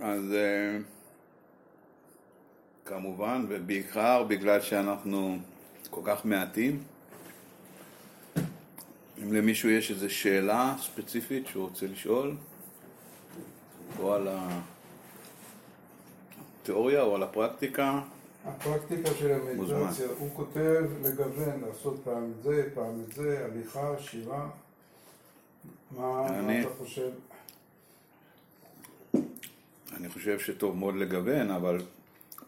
אז אה, כמובן, ובעיקר בגלל שאנחנו כל כך מעטים, אם למישהו יש איזו שאלה ספציפית שהוא רוצה לשאול, או על התיאוריה או על הפרקטיקה, הפרקטיקה של. המדיטציה, הוא כותב לגוון, לעשות פעם את זה, פעם את זה, הליכה, שירה. מה מה אני- אתה חושב? אני חושב שטוב מאוד לגוון, אבל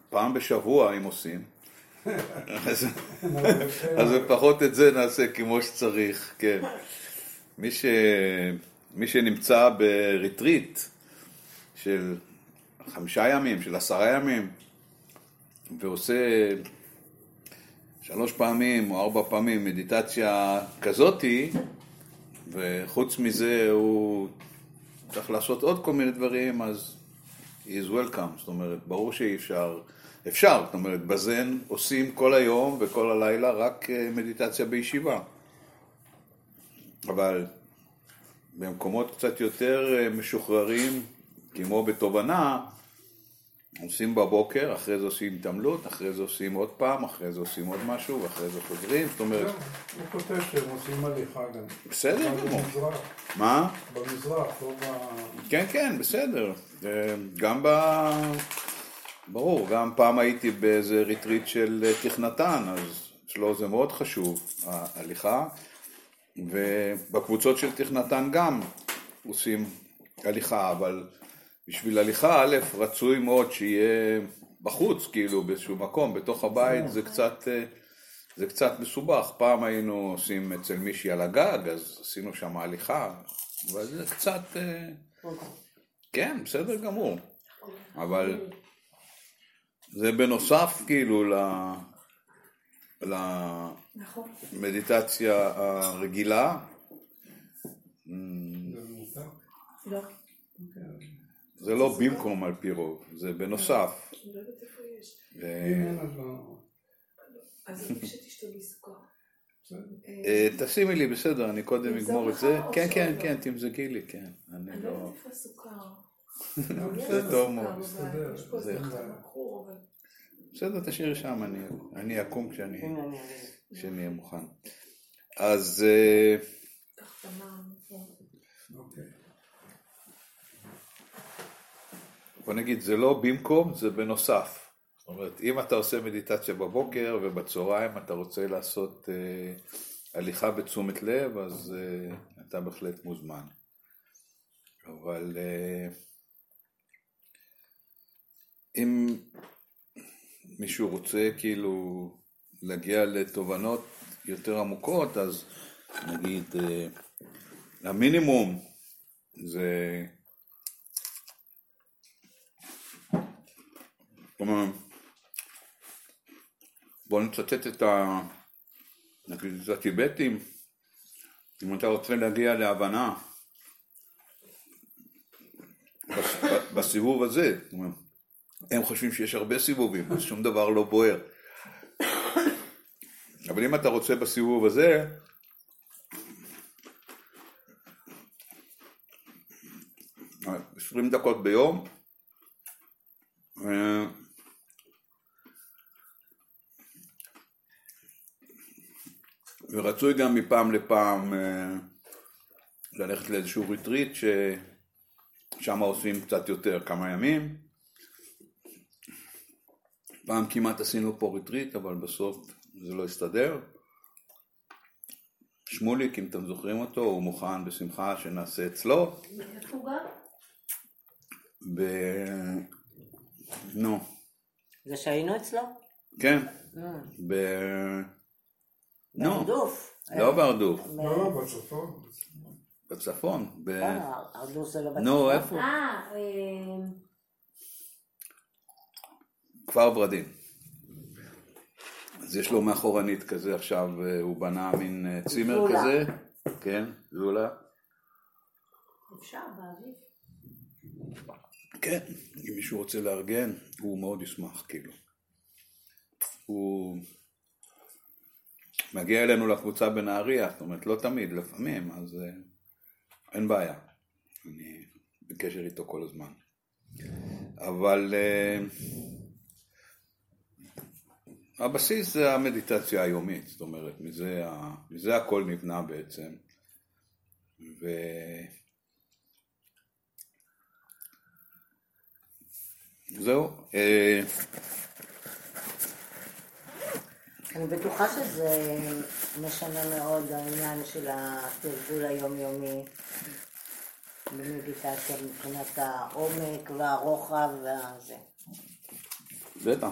פעם בשבוע אם עושים, אז, אז לפחות את זה נעשה כמו שצריך, כן. מי, ש, מי שנמצא בריטריט של חמישה ימים, של עשרה ימים, ועושה שלוש פעמים או ארבע פעמים מדיטציה כזאתי, וחוץ מזה הוא צריך לעשות עוד כל מיני דברים, אז is welcome, זאת אומרת, ברור שאי אפשר, אפשר, זאת אומרת, בזן עושים כל היום וכל הלילה רק אה, מדיטציה בישיבה. אבל במקומות קצת יותר אה, משוחררים, כמו בתובנה, עושים בבוקר, אחרי זה עושים התעמלות, אחרי זה עושים עוד פעם, אחרי זה עושים עוד משהו, ואחרי זה חוזרים, זאת אומרת, הוא כותב שהם עושים הליכה גם. בסדר גמור. מה? במזרח, לא ב... כן, כן, בסדר. אה, גם ב... ברור, גם פעם הייתי באיזה ריטריט של אה, תכנתן, אז אצלו זה מאוד חשוב, ההליכה, ובקבוצות של תכנתן גם עושים הליכה, אבל בשביל הליכה, א', רצוי מאוד שיהיה בחוץ, כאילו, באיזשהו מקום, בתוך הבית זה קצת... אה, זה קצת מסובך, פעם היינו עושים אצל מישהי על הגג, אז עשינו שם הליכה, אבל זה קצת... אה, כן, בסדר גמור. אבל זה בנוסף כאילו ל... למדיטציה הרגילה. זה מותר. לא. זה לא במקום על פי רוב, זה בנוסף. אני לא יודעת איפה יש. אז לא... אז אני שתשתו לי סוכר. בסדר. אה, תשימי לי, בסדר, אני קודם אגמור את זה. כן? כן, כן, תמזגי לי, כן. אני לא לא... יודעת איפה הסוכר. בסדר, טוב מאוד. בסדר. זה- תשאירי שם, אני- אני אקום כשאני הנה, אני אעלה. כשאני אהיה מוכן. אז אה, קח את המע"מ. אוקיי. בוא נגיד, זה לא במקום, זה בנוסף. זאת אומרת, אם אתה עושה מדיטציה בבוקר ובצהריים אתה רוצה לעשות אה, הליכה בתשומת לב, אז אה, אתה בהחלט מוזמן. אבל אה, אם מישהו רוצה כאילו להגיע לתובנות יותר עמוקות, אז נגיד אה, המינימום זה כלומר, בואו נצטט את ה... נגיד את הטיבטים, אם אתה רוצה להגיע להבנה בסיבוב הזה, הם חושבים שיש הרבה סיבובים, אז שום דבר לא בוער. אבל אם אתה רוצה בסיבוב הזה, עשרים דקות ביום, ורצוי גם מפעם לפעם אה, ללכת לאיזשהו ריטריט ששם עושים קצת יותר, כמה ימים. פעם כמעט עשינו פה ריטריט, אבל בסוף זה לא הסתדר. שמוליק, אם אתם זוכרים אותו, הוא מוכן בשמחה שנעשה אצלו. איפה הוא גר? ב... נו, זה שהיינו אצלו? כן, אה, ב... נו, הרדוף. לא בהרדוף, לא, לא, בצפון. בצפון, ב... אה, הרדוף זה לא בצפון. נו, איפה? אה, אה, כפר ורדים. אז יש לו מאחורנית כזה עכשיו, אה, הוא בנה מין צימר זולה. כזה, כן, זולה. אפשר באביב. כן, אם מישהו רוצה לארגן, הוא מאוד ישמח, כאילו. הוא מגיע אלינו לקבוצה בנהריה, זאת אומרת, לא תמיד, לפעמים, אז אה, אין בעיה. אני בקשר איתו כל הזמן. אבל אה, הבסיס זה המדיטציה היומית, זאת אומרת, מזה, ה- מזה הכל נבנה בעצם. ו... זהו. אני בטוחה שזה משנה מאוד העניין של התרגול היומיומי במדיטציה מבחינת העומק והרוחב והזה. בטח.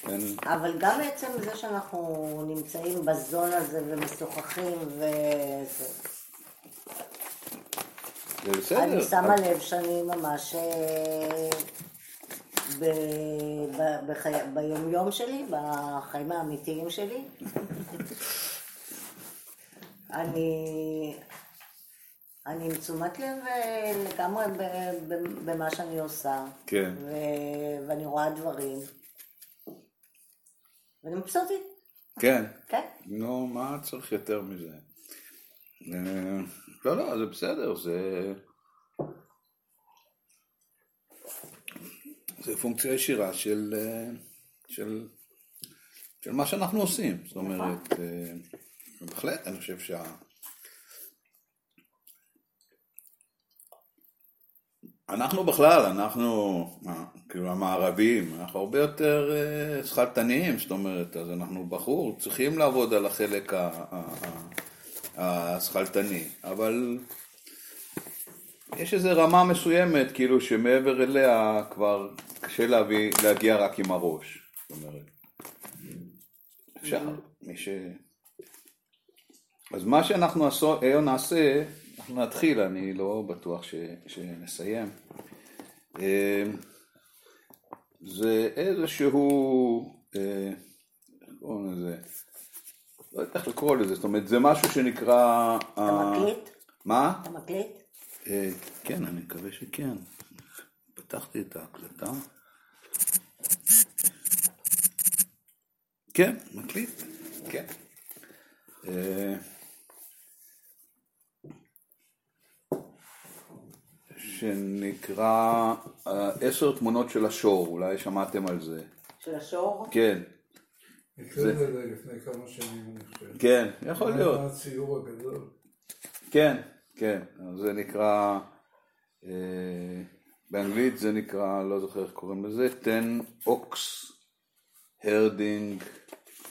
כן. אבל גם עצם זה שאנחנו נמצאים בזון הזה ומשוחחים וזה. זה בסדר. אני שמה לב שאני ממש אה, ב- ב- בחי- ביומיום שלי, בחיים האמיתיים שלי, אני, אני עם תשומת לב אה, לגמרי ב- ב- במה שאני עושה, כן. ו- ואני רואה דברים, ואני מבסוטית, כן. כן? נו, מה צריך יותר מזה? אה, לא, לא, זה בסדר, זה... זה פונקציה ישירה של, אה, של, של מה שאנחנו עושים. זאת אומרת, אה, בהחלט, אני חושב שה... אנחנו בכלל, אנחנו, כאילו המערבים, אנחנו הרבה יותר אה, שכלתניים, זאת אומרת, אז אנחנו בחור, צריכים לעבוד על החלק השכלתני, אבל יש איזו רמה מסוימת, כאילו, שמעבר אליה כבר קשה להביא, להגיע רק עם הראש, זאת אומרת, אפשר, מי ש... אז מה שאנחנו עשו- היום נעשה, אנחנו נתחיל, אני לא בטוח ש, שנסיים. אה, זה איזשהו, אה, קוראים לזה? לא יודע איך לקרוא לזה, זאת אומרת, זה משהו שנקרא... אתה אה, מקליט? מה? אתה מקליט? אה, כן, אני מקווה שכן. פתחתי את ההקלטה. כן, מקליט, כן. אה, שנקרא אה, עשר תמונות של השור, אולי שמעתם על זה. של השור? כן, זה לפני כמה שנים, אני חושב. כן, יכול להיות. היה הציור הגדול. כן, כן, זה נקרא, אה, באנגלית זה נקרא, לא זוכר איך קוראים לזה, 10 Ox Herding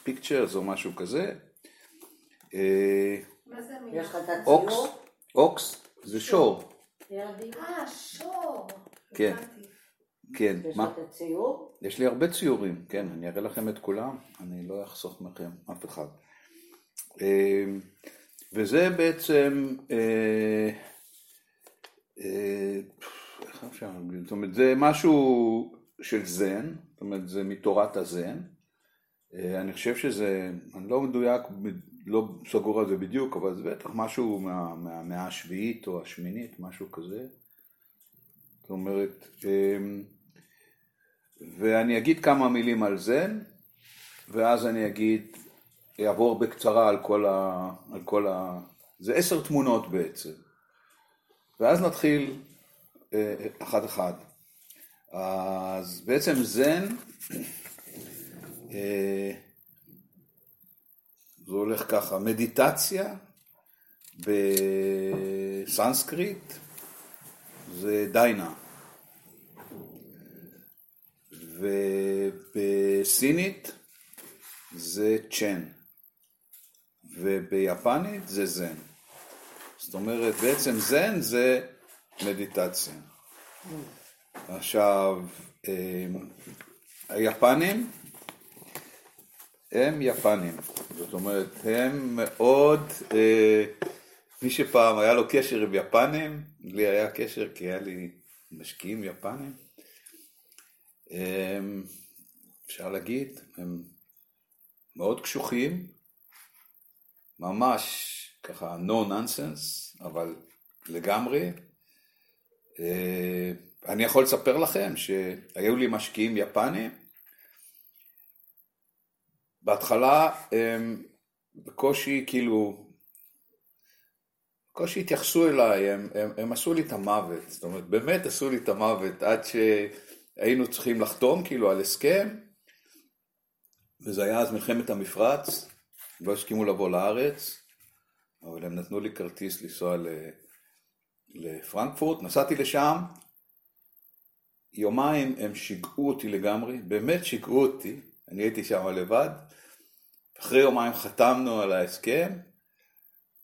Pictures או משהו כזה. אה, מה זה המילה? אוקס? אוקס זה שור. אה, שור. כן. כן, יש לך מה? את הציור? יש לי הרבה ציורים, כן, אני אראה לכם את כולם, אני לא אחסוך מכם אף אחד. אה, וזה בעצם, אה, אה, איך אפשר להגיד? זאת אומרת, זה משהו של זן, זאת אומרת, זה מתורת הזן. אה, אני חושב שזה, אני לא מדויק, לא סגור על זה בדיוק, אבל זה בטח משהו מה- מהמאה השביעית או השמינית, משהו כזה. זאת אומרת, אה, ואני אגיד כמה מילים על זה, ואז אני אגיד, אעבור בקצרה על כל ה... על כל ה... זה עשר תמונות בעצם. ואז נתחיל אה, אחד אחד. אז בעצם זן, אה, זה הולך ככה, מדיטציה בסנסקריט זה דיינה. ובסינית זה צ'ן, וביפנית זה זן. זאת אומרת, בעצם זן זה מדיטציה. עכשיו, אה, היפנים הם יפנים, זאת אומרת, הם מאוד, אה, מי שפעם היה לו קשר עם יפנים, לי היה קשר כי היה לי משקיעים יפנים, אפשר להגיד, הם מאוד קשוחים, ממש ככה no nonsense, אבל לגמרי. אה, אני יכול לספר לכם שהיו לי משקיעים יפנים, בהתחלה הם בקושי כאילו, בקושי התייחסו אליי, הם, הם, הם עשו לי את המוות, זאת אומרת באמת עשו לי את המוות עד ש... היינו צריכים לחתום כאילו על הסכם, וזה היה אז מלחמת המפרץ, לא הסכימו לבוא לארץ, אבל הם נתנו לי כרטיס לנסוע לפרנקפורט, נסעתי לשם, יומיים הם שיגעו אותי לגמרי, באמת שיגעו אותי, אני הייתי שם לבד, אחרי יומיים חתמנו על ההסכם,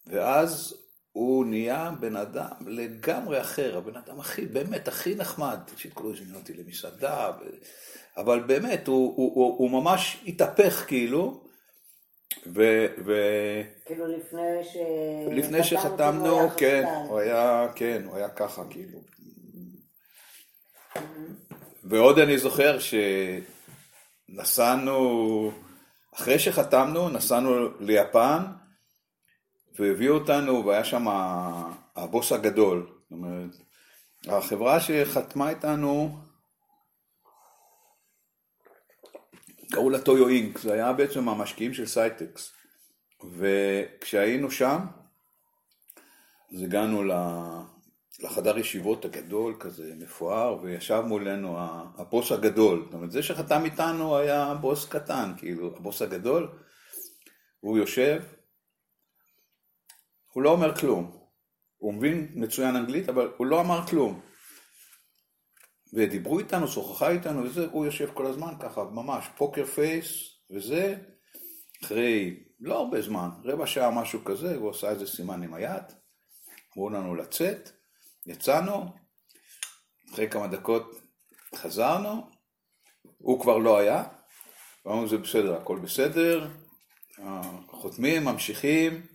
ואז הוא נהיה בן אדם לגמרי אחר, הבן אדם הכי, באמת הכי נחמד, שכאילו הזמין אותי למסעדה, ו... אבל באמת, הוא, הוא, הוא, הוא ממש התהפך כאילו, ו... ו... כאילו לפני ש... לפני שחתמנו, כן, הוא היה, כן, הוא היה ככה כאילו. ועוד אני זוכר שנסענו, אחרי שחתמנו, נסענו ליפן, והביאו אותנו, והיה שם הבוס הגדול. זאת אומרת, החברה שחתמה איתנו, קראו לה Toyo Ink, זה היה בעצם המשקיעים של סייטקס. וכשהיינו שם, אז הגענו לחדר ישיבות הגדול כזה, מפואר, וישב מולנו הבוס הגדול. זאת אומרת, זה שחתם איתנו היה בוס קטן, כאילו, הבוס הגדול, הוא יושב, הוא לא אומר כלום. הוא מבין מצוין אנגלית, אבל הוא לא אמר כלום. ודיברו איתנו, שוחחה איתנו וזה, הוא יושב כל הזמן ככה, ממש פוקר פייס וזה, אחרי לא הרבה זמן, רבע שעה משהו כזה, הוא עשה איזה סימן עם היד, אמרו לנו לצאת, יצאנו, אחרי כמה דקות חזרנו, הוא כבר לא היה, אמרנו זה בסדר, הכל בסדר, חותמים, ממשיכים,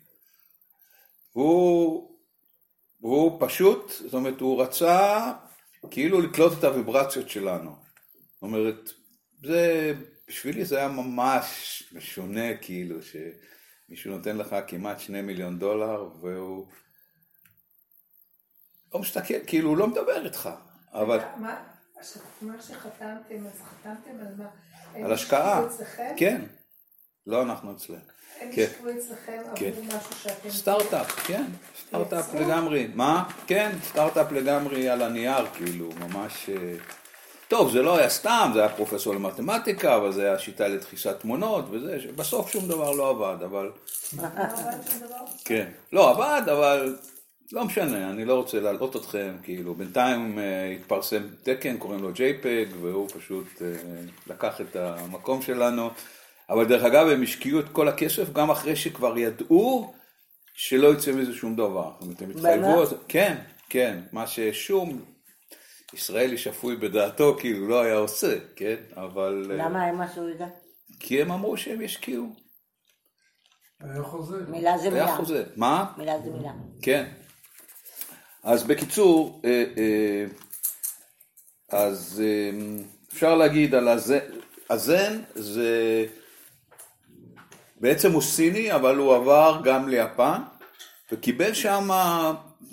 הוא, הוא פשוט, זאת אומרת, הוא רצה כאילו לקלוט את הוויברציות שלנו. זאת אומרת, זה, בשבילי זה היה ממש משונה, כאילו, שמישהו נותן לך כמעט שני מיליון דולר, והוא לא מסתכל, כאילו, הוא לא מדבר איתך, אבל... מה שחתמתם, אז חתמתם על מה? על השקעה, כן. לא אנחנו אצלם. הם כן. ישבו אצלכם כן. עבור משהו שאתם... סטארט-אפ, כן, סטארט-אפ לגמרי. מה? כן, סטארט-אפ לגמרי על הנייר, כאילו, ממש... אה, טוב, זה לא היה סתם, זה היה פרופסור למתמטיקה, אבל זה היה שיטה לדחיסת תמונות וזה, בסוף שום דבר לא עבד, אבל... לא עבד שום דבר? כן. לא עבד, אבל לא משנה, אני לא רוצה להלאות אתכם, כאילו, בינתיים uh, התפרסם תקן, קוראים לו JPEG, והוא פשוט uh, לקח את המקום שלנו. אבל דרך אגב הם השקיעו את כל הכסף גם אחרי שכבר ידעו שלא יצא מזה שום דבר. זאת אומרת, הם התחייבו, כן, כן, מה ששום ישראלי שפוי בדעתו כאילו לא היה עושה, כן, אבל... אה, למה הם עשו את זה? כי הם אמרו שהם ישקיעו. היה חוזה. מילה זה מילה. היה חוזה. מה? מילה זה מילה. כן. אז בקיצור, אה, אה, אז אפשר להגיד על הזן, זה בעצם הוא סיני, אבל הוא עבר גם ליפן, וקיבל שם,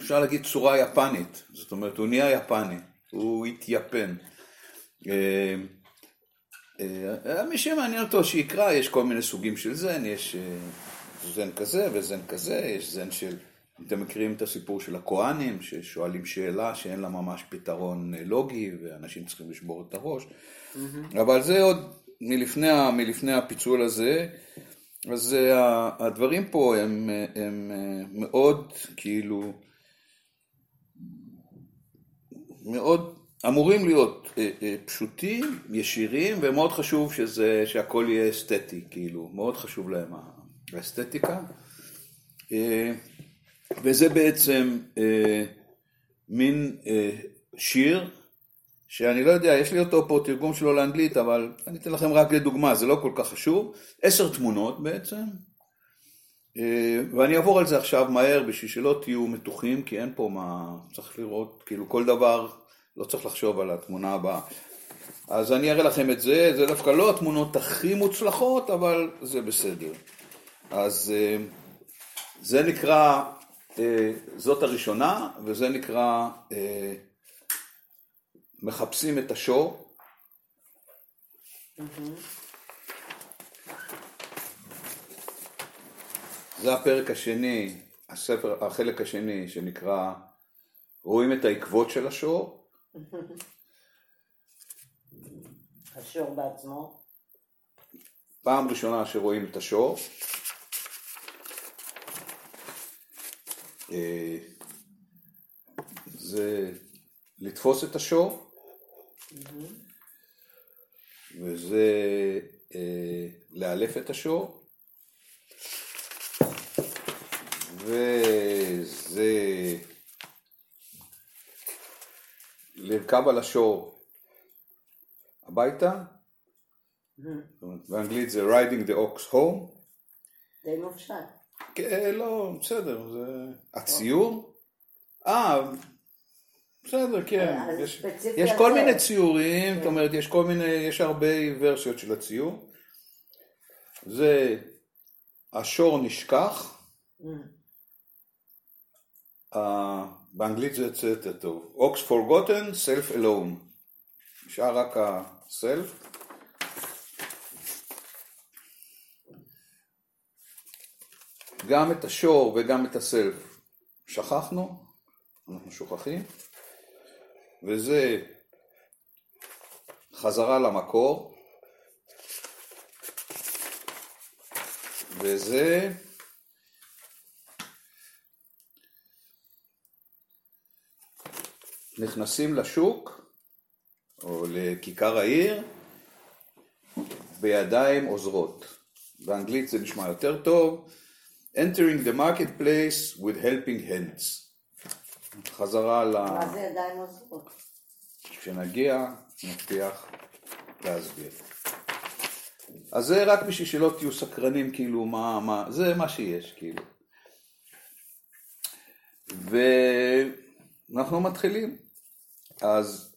אפשר להגיד, צורה יפנית. זאת אומרת, הוא נהיה יפני, הוא התייפן. אה, אה, מי שמעניין אותו שיקרא, יש כל מיני סוגים של זן, יש אה, זן כזה וזן כזה, יש זן של, אתם מכירים את הסיפור של הכוהנים, ששואלים שאלה שאין לה ממש פתרון לוגי, ואנשים צריכים לשבור את הראש, mm-hmm. אבל זה עוד מלפני, מלפני הפיצול הזה. אז אה, הדברים פה הם, הם אה, מאוד כאילו, מאוד אמורים להיות אה, פשוטים, ישירים, ומאוד חשוב שזה, שהכל יהיה אסתטי, כאילו, מאוד חשוב להם האסתטיקה. וזה בעצם מין שיר שאני לא יודע, יש לי אותו פה תרגום שלו לאנגלית, אבל אני אתן לכם רק לדוגמה, זה לא כל כך חשוב. עשר תמונות בעצם, אה, ואני אעבור על זה עכשיו מהר בשביל שלא תהיו מתוחים, כי אין פה מה, צריך לראות, כאילו כל דבר, לא צריך לחשוב על התמונה הבאה. אז אני אראה לכם את זה, זה דווקא לא התמונות הכי מוצלחות, אבל זה בסדר. אז אה, זה נקרא, אה, זאת הראשונה, וזה נקרא מחפשים את השור. זה הפרק השני, הספר, החלק השני שנקרא רואים את העקבות של השור. השור בעצמו? פעם ראשונה שרואים את השור. אה, זה לתפוס את השור, וזה אה, לאלף את השור, וזה לרכב על השור. הביתה, באנגלית זה riding the ox home, די מופשט. כן, לא, בסדר, זה... הציור? אה, בסדר, כן. יש, יש כל. מיני ציורים, כן. זאת אומרת, יש כל מיני, יש הרבה ורסיות של הציור. זה השור נשכח, אה, באנגלית זה יוצא יותר טוב. Ox forgotten, self alone. נשאר רק ה-self. גם את השור וגם את הסלף שכחנו, אנחנו שוכחים, וזה חזרה למקור, וזה נכנסים לשוק או לכיכר העיר בידיים עוזרות. באנגלית זה נשמע יותר טוב. entering the marketplace with helping hands. חזרה ל... מה זה ידיים עוזרות? כשנגיע, נבטיח להסביר. אז זה רק בשביל שלא תהיו סקרנים, כאילו, מה, מה, זה מה שיש, כאילו. ואנחנו מתחילים. אז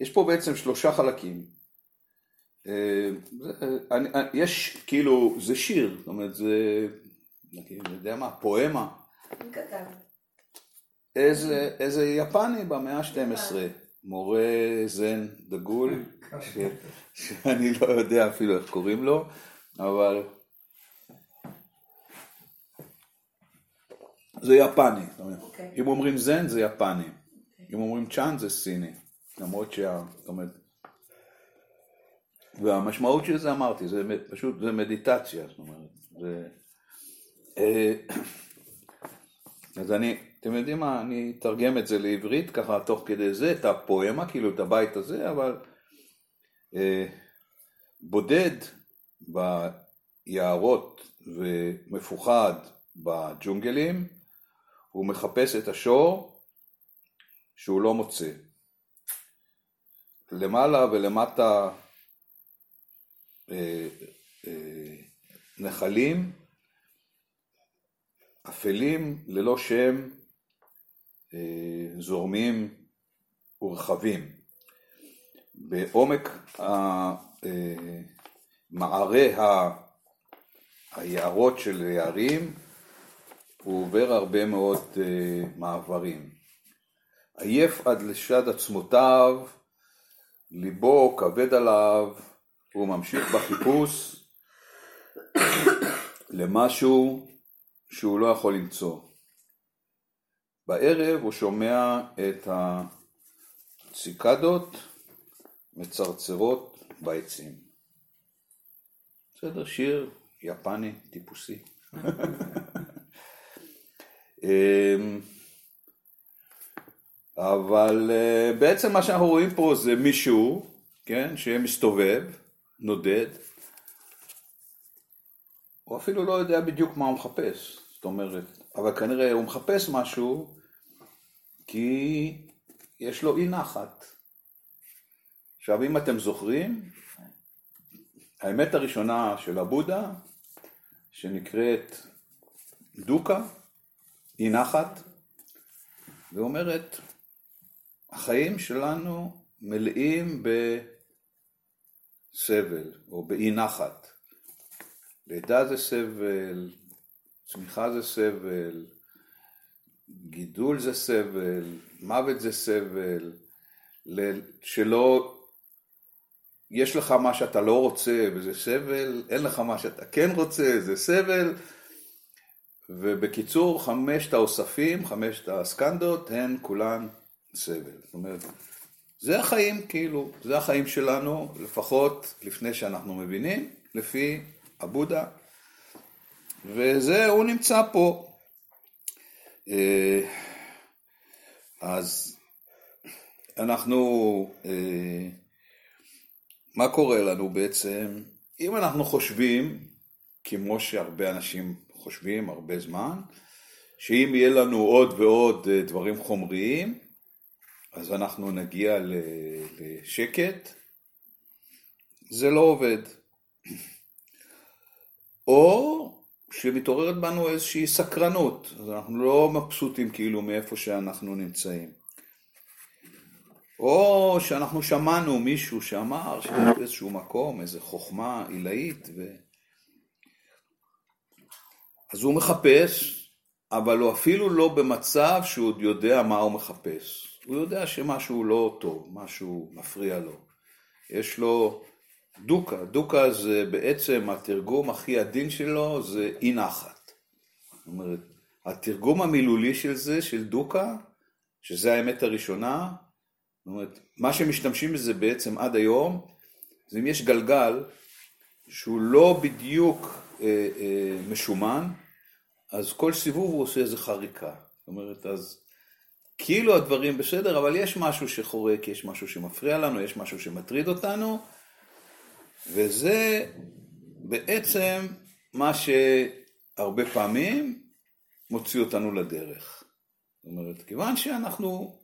יש פה בעצם שלושה חלקים. אה, זה- אני- אני- יש, כאילו, זה שיר, זאת אומרת, זה, אני יודע מה, פואמה. מי כתב? איזה, איזה יפני במאה ה-12, מורה זן דגול, ש, שאני לא יודע אפילו איך קוראים לו, אבל זה יפני, אומרת, אוקיי. אם אומרים זן זה יפני, אם אומרים צ'אן זה סיני, למרות שה... זאת אומרת, והמשמעות של זה אמרתי, זה פשוט, זה מדיטציה, זאת אומרת, זה... אה, אז אני, אתם יודעים מה, אני אתרגם את זה לעברית ככה תוך כדי זה, את הפואמה, כאילו את הבית הזה, אבל אה, בודד ביערות ומפוחד בג'ונגלים, הוא מחפש את השור שהוא לא מוצא. למעלה ולמטה אה, אה, נחלים, אפלים ללא שם, זורמים ורחבים. בעומק אה, מערי היערות של הערים הוא עובר הרבה מאוד אה, מעברים. עייף עד לשד עצמותיו, ליבו כבד עליו, הוא ממשיך בחיפוש למשהו שהוא לא יכול למצוא. בערב הוא שומע את הציקדות מצרצרות בעצים. בסדר, שיר יפני טיפוסי. אמ, אבל אה, בעצם מה שאנחנו רואים פה זה מישהו, כן, שמסתובב, נודד, הוא אפילו לא יודע בדיוק מה הוא מחפש, זאת אומרת, אבל כנראה הוא מחפש משהו כי יש לו אי נחת. עכשיו אם אתם זוכרים, האמת הראשונה של הבודה, שנקראת דוקה, אי נחת, ואומרת, החיים שלנו מלאים בסבל או באי נחת. לידה זה סבל, צמיחה זה סבל, גידול זה סבל, מוות זה סבל, שלא, יש לך מה שאתה לא רוצה וזה סבל, אין לך מה שאתה כן רוצה, זה סבל, ובקיצור חמשת האוספים, חמשת הסקנדות, הן כולן סבל. זאת אומרת, זה החיים, כאילו, זה החיים שלנו, לפחות לפני שאנחנו מבינים, לפי הבודה. וזה, הוא נמצא פה. אה, אז אנחנו, אה, מה קורה לנו בעצם? אם אנחנו חושבים, כמו שהרבה אנשים חושבים הרבה זמן, שאם יהיה לנו עוד ועוד אה, דברים חומריים, אז אנחנו נגיע לשקט, זה לא עובד. או שמתעוררת בנו איזושהי סקרנות, אז אנחנו לא מבסוטים כאילו מאיפה שאנחנו נמצאים. או שאנחנו שמענו מישהו שאמר שיש באיזשהו מקום איזו חוכמה עילאית, ו... אז הוא מחפש, אבל הוא אפילו לא במצב שהוא עוד יודע מה הוא מחפש. הוא יודע שמשהו לא טוב, משהו מפריע לו. יש לו דוקה, דוקה זה בעצם התרגום הכי עדין שלו זה אי נחת. זאת אומרת, התרגום המילולי של זה, של דוקה, שזה האמת הראשונה, זאת אומרת, מה שמשתמשים בזה בעצם עד היום, זה אם יש גלגל שהוא לא בדיוק אה, אה, משומן, אז כל סיבוב הוא עושה איזה חריקה. זאת אומרת, אז כאילו הדברים בסדר, אבל יש משהו שחורק, יש משהו שמפריע לנו, יש משהו שמטריד אותנו, וזה בעצם מה שהרבה פעמים מוציא אותנו לדרך. זאת אומרת, כיוון שאנחנו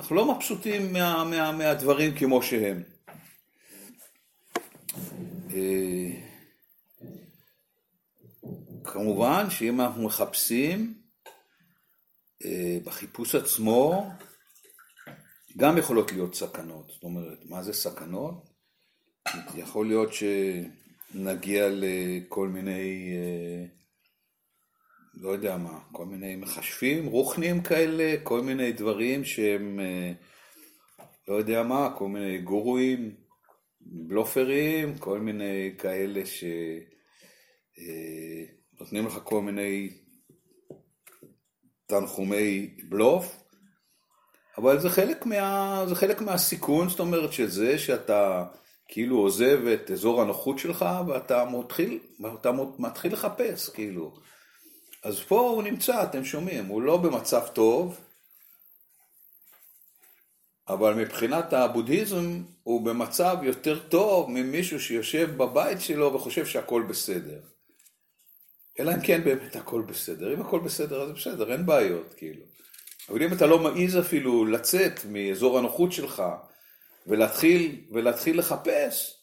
אנחנו לא מבסוטים מה, מה, מהדברים כמו שהם. אה, כמובן שאם אנחנו מחפשים אה, בחיפוש עצמו, גם יכולות להיות סכנות. זאת אומרת, מה זה סכנות? יכול להיות שנגיע לכל מיני, אה, לא יודע מה, כל מיני מכשפים, רוחנים כאלה, כל מיני דברים שהם, אה, לא יודע מה, כל מיני גורואים, בלופרים, כל מיני כאלה שנותנים לך כל מיני תנחומי בלוף, אבל זה חלק, מה, זה חלק מהסיכון, זאת אומרת, שזה שאתה כאילו עוזב את אזור הנוחות שלך ואתה מתחיל, ואתה מתחיל לחפש, כאילו. אז פה הוא נמצא, אתם שומעים, הוא לא במצב טוב, אבל מבחינת הבודהיזם הוא במצב יותר טוב ממישהו שיושב בבית שלו וחושב שהכל בסדר. אלא אם כן באמת הכל בסדר. אם הכל בסדר, אז בסדר, אין בעיות, כאילו. אבל אם אתה לא מעז אפילו לצאת מאזור הנוחות שלך ולהתחיל, ולהתחיל לחפש,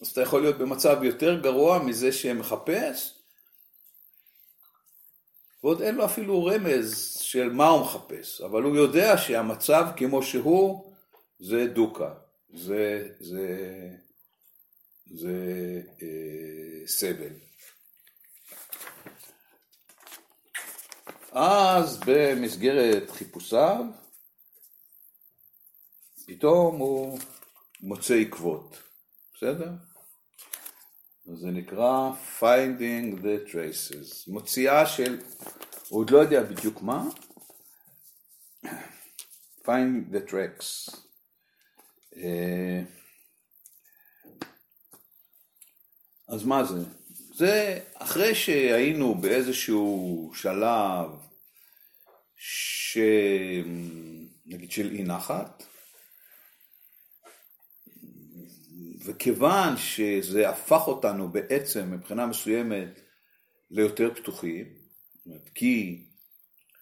אז אתה יכול להיות במצב יותר גרוע מזה שמחפש, ועוד אין לו אפילו רמז של מה הוא מחפש, אבל הוא יודע שהמצב כמו שהוא זה דוקה, זה, זה, זה אה, סבל. אז במסגרת חיפושיו, פתאום הוא מוצא עקבות, בסדר? זה נקרא Finding the Traces, מוציאה של, הוא עוד לא יודע בדיוק מה, Find the Tracks. אה, אז מה זה? זה אחרי שהיינו באיזשהו שלב ש... נגיד של אי נחת, וכיוון שזה הפך אותנו בעצם מבחינה מסוימת ליותר פתוחים, כי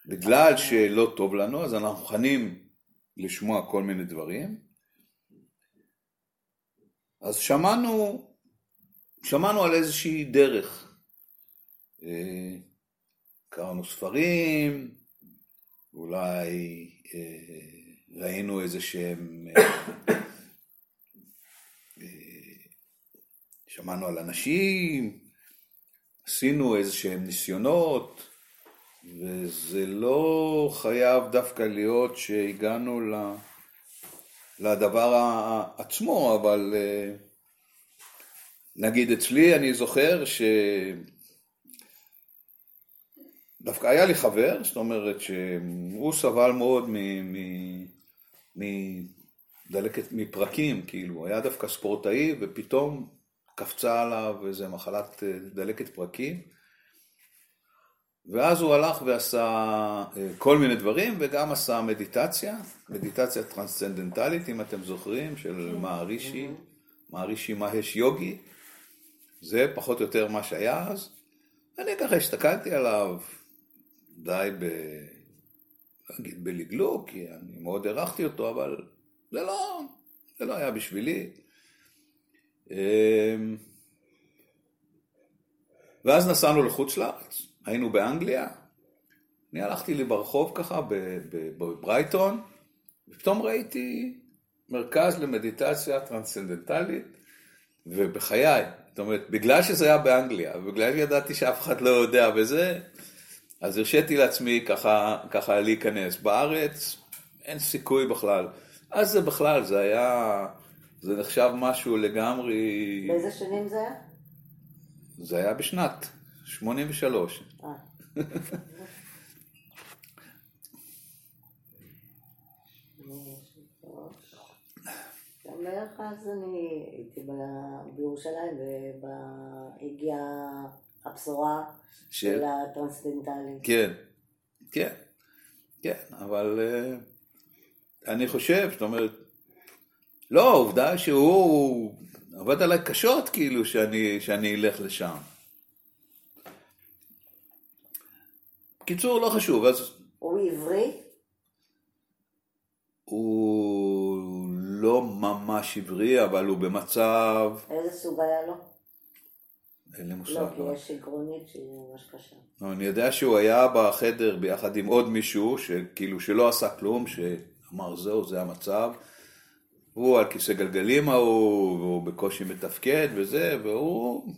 בגלל שלא טוב לנו אז אנחנו מוכנים לשמוע כל מיני דברים, אז שמענו שמענו על איזושהי דרך. אה, קראנו ספרים, אולי אה, ראינו איזה שהם, שמענו על אנשים, עשינו איזה שהם ניסיונות, וזה לא חייב דווקא להיות שהגענו לדבר עצמו, אבל נגיד אצלי אני זוכר ש... דווקא היה לי חבר, זאת אומרת שהוא סבל מאוד מ... מ... מדלקת, מפרקים, כאילו, היה דווקא ספורטאי, ופתאום קפצה עליו איזה מחלת אה, דלקת פרקים. ואז הוא הלך ועשה אה, כל מיני דברים, וגם עשה מדיטציה, מדיטציה טרנסצנדנטלית, אם אתם זוכרים, של מערישי, מערישי מהש יוגי. זה פחות או יותר מה שהיה אז. אני ככה הסתכלתי עליו די ב... אגיד בלגלוג, כי אני מאוד הערכתי אותו, אבל זה לא, זה לא היה בשבילי. אמ, ואז נסענו לחוץ לארץ, היינו באנגליה, אני הלכתי לי ברחוב ככה בברייטון, ופתאום ראיתי מרכז למדיטציה טרנסצנדנטלית, ובחיי, זאת אומרת, בגלל שזה היה באנגליה, ובגלל שידעתי שאף אחד לא יודע בזה, אז הרשיתי לעצמי ככה, ככה להיכנס. בארץ אין סיכוי בכלל. אז זה בכלל, זה היה, זה נחשב משהו לגמרי... באיזה שנים זה היה? זה היה בשנת 83. אה. בערך אז אני הייתי בירושלים והגיעה הבשורה של הטרנסדנטלים. כן, כן, כן, אבל uh, אני חושב, זאת אומרת, לא, העובדה שהוא עבד עליי קשות כאילו שאני, שאני אלך לשם. קיצור, לא חשוב, אז... הוא עברי? הוא לא ממש עברי, אבל הוא במצב... איזה סוג היה לו? אין לי מושג. לא, כי יש עקרונית שהיא ממש קשה. לא, אני יודע שהוא היה בחדר ביחד עם עוד מישהו, שכאילו שלא עשה כלום, שאמר זהו, זה המצב. הוא על כיסא גלגלים ההוא, והוא בקושי מתפקד וזה, והוא...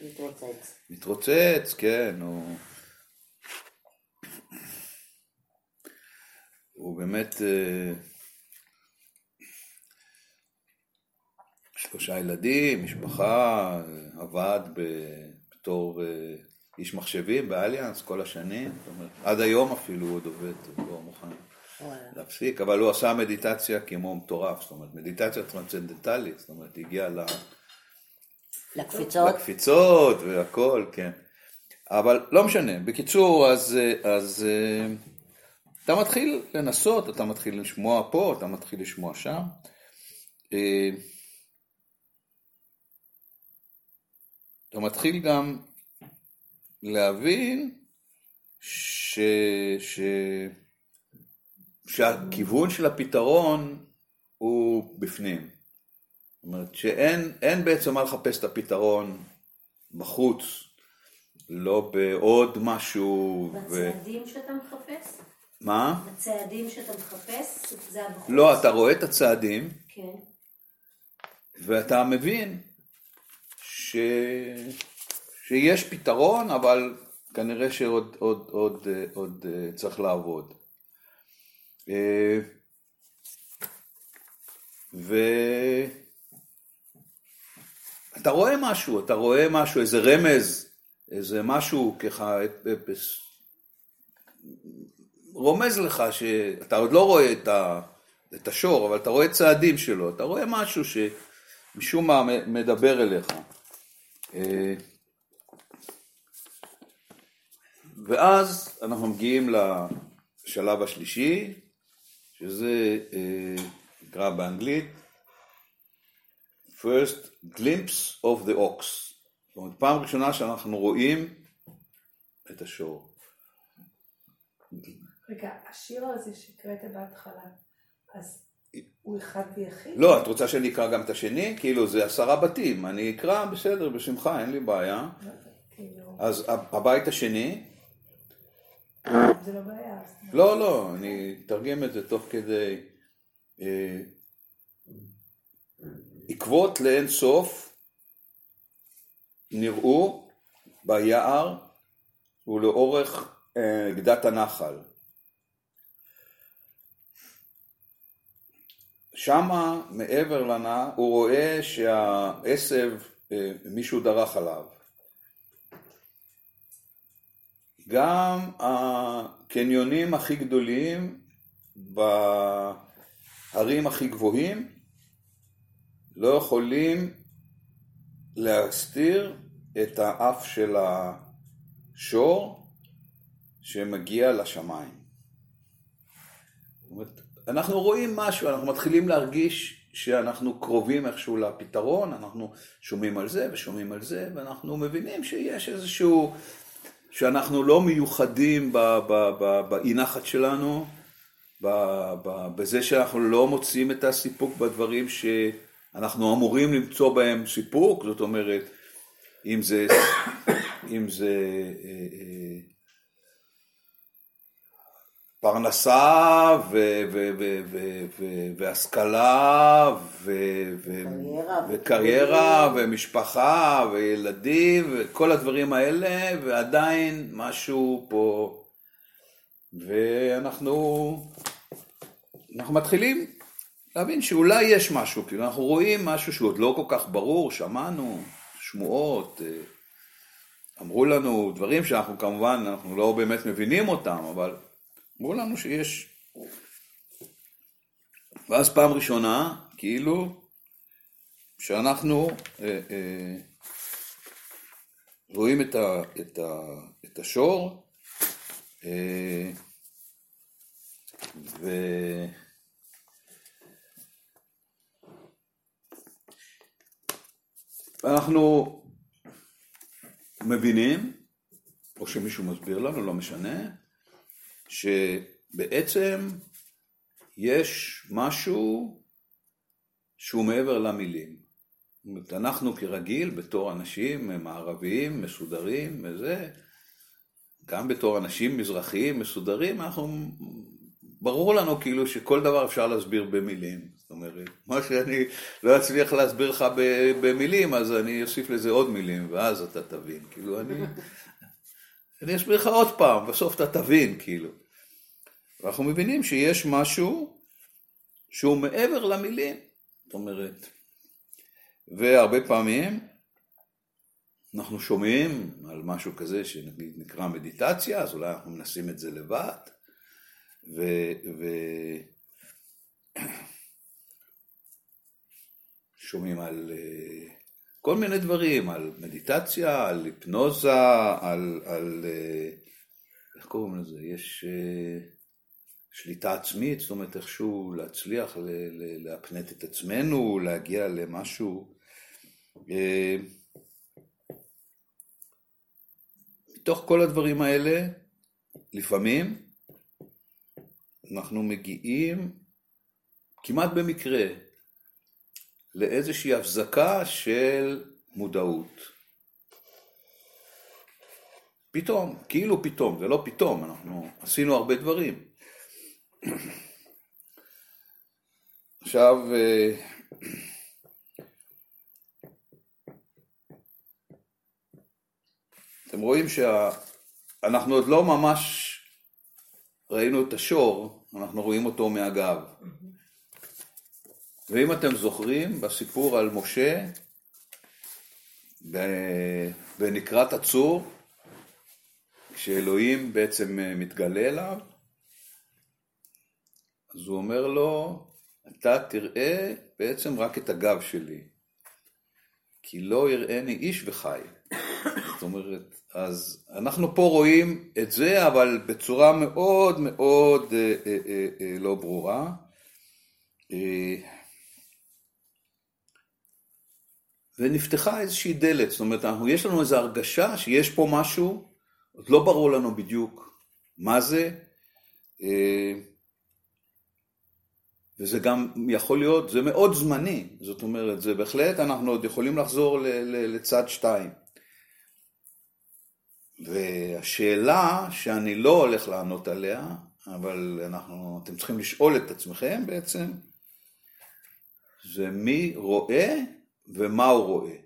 מתרוצץ. מתרוצץ, כן, הוא... הוא באמת... אה, שלושה ילדים, משפחה, עבד בתור אה, איש מחשבים באליאנס כל השנים, זאת אומרת, עד היום אפילו הוא עוד עובד, הוא לא מוכן להפסיק, אבל הוא עשה מדיטציה כמו מטורף, זאת אומרת, מדיטציה טרנסצנדנטלית, זאת אומרת, הגיע ל... לקפיצות. לקפיצות והכל, כן. אבל לא משנה, בקיצור, אז, אז אתה מתחיל לנסות, אתה מתחיל לשמוע פה, אתה מתחיל לשמוע שם. אה, אתה מתחיל גם להבין ש... ש... שהכיוון של הפתרון הוא בפנים. זאת אומרת שאין בעצם מה לחפש את הפתרון בחוץ, לא בעוד משהו. בצעדים ו... שאתה מחפש? מה? בצעדים שאתה מחפש, זה הבחוץ? לא, אתה רואה את הצעדים, כן. ואתה מבין ש... שיש פתרון, אבל כנראה שעוד עוד, עוד, עוד צריך לעבוד. ואתה רואה משהו, אתה רואה משהו, איזה רמז, איזה משהו ככה, רומז לך שאתה עוד לא רואה את, ה, את השור, אבל אתה רואה צעדים שלו, אתה רואה משהו שמשום מה מדבר אליך. אה, ואז אנחנו מגיעים לשלב השלישי, שזה אה, נקרא באנגלית first glimpse of the ox. זאת אומרת, פעם ראשונה שאנחנו רואים את השור. רגע, השיר הזה שהקראת בהתחלה, אז הוא אחד ויחיד? לא, את רוצה שאני אקרא גם את השני? כאילו זה עשרה בתים, אני אקרא בסדר, בשמחה, אין לי בעיה. כאילו- אז הבית השני... זה לא בעיה. לא, לא, אני אתרגם את זה תוך כדי... אה, עקבות לאין סוף נראו ביער ולאורך אה, גדת הנחל. שמה, מעבר לנע, הוא רואה שהעשב, אה, מישהו דרך עליו. גם הקניונים הכי גדולים ההרים הכי גבוהים לא יכולים להסתיר את האף של השור שמגיע לשמיים. אנחנו רואים משהו, אנחנו מתחילים להרגיש שאנחנו קרובים איכשהו לפתרון, אנחנו שומעים על זה ושומעים על זה, ואנחנו מבינים שיש איזשהו, שאנחנו לא מיוחדים באי נחת שלנו, בזה שאנחנו לא מוצאים את הסיפוק בדברים שאנחנו אמורים למצוא בהם סיפוק, זאת אומרת, אם זה, אם זה אה, אה, פרנסה והשכלה וקריירה ומשפחה וילדים וכל הדברים האלה ועדיין משהו פה. ואנחנו אנחנו מתחילים להבין שאולי יש משהו, כאילו אנחנו רואים משהו שהוא עוד לא כל כך ברור, שמענו שמועות, אה, אמרו לנו דברים שאנחנו כמובן, אנחנו לא באמת מבינים אותם, אבל אמרו לנו שיש. ואז פעם ראשונה, כאילו, שאנחנו אה, אה, רואים את, ה, את, ה, את השור, אה, ו... אנחנו מבינים, או שמישהו מסביר לנו, לא משנה, שבעצם יש משהו שהוא מעבר למילים. זאת אומרת, אנחנו כרגיל, בתור אנשים מערביים, מסודרים, וזה, גם בתור אנשים מזרחיים מסודרים, אנחנו, ברור לנו כאילו שכל דבר אפשר להסביר במילים. זאת אומרת, מה שאני לא אצליח להסביר לך במילים, אז אני אוסיף לזה עוד מילים, ואז אתה תבין. כאילו, אני, אני אסביר לך עוד פעם, בסוף אתה תבין, כאילו. ואנחנו מבינים שיש משהו שהוא מעבר למילים, זאת אומרת, והרבה פעמים אנחנו שומעים על משהו כזה שנקרא מדיטציה, אז אולי אנחנו מנסים את זה לבד, ו... ו... שומעים על uh, כל מיני דברים, על מדיטציה, על היפנוזה, על, על uh, איך קוראים לזה? יש... שליטה עצמית, זאת אומרת איכשהו להצליח להפנט את עצמנו, להגיע למשהו. אה, מתוך כל הדברים האלה, לפעמים אנחנו מגיעים כמעט במקרה לאיזושהי הבזקה של מודעות. פתאום, כאילו פתאום, זה לא פתאום, אנחנו עשינו הרבה דברים. עכשיו, אה, אתם רואים שאנחנו עוד לא ממש ראינו את השור, אנחנו רואים אותו מהגב. ואם אתם זוכרים, בסיפור על משה, בנקרת הצור, כשאלוהים בעצם אה, מתגלה אליו, אז הוא אומר לו, אתה תראה בעצם רק את הגב שלי, כי לא יראני איש וחי. זאת אומרת, אז אנחנו פה רואים את זה, אבל בצורה מאוד מאוד אה, אה, אה, אה, לא ברורה. אה, ונפתחה איזושהי דלת, זאת אומרת, יש לנו איזו הרגשה שיש פה משהו, עוד לא ברור לנו בדיוק מה זה. וזה גם יכול להיות, זה מאוד זמני, זאת אומרת, זה בהחלט, אנחנו עוד יכולים לחזור לצד שתיים. והשאלה שאני לא הולך לענות עליה, אבל אנחנו, אתם צריכים לשאול את עצמכם בעצם, זה מי רואה ומה הוא רואה.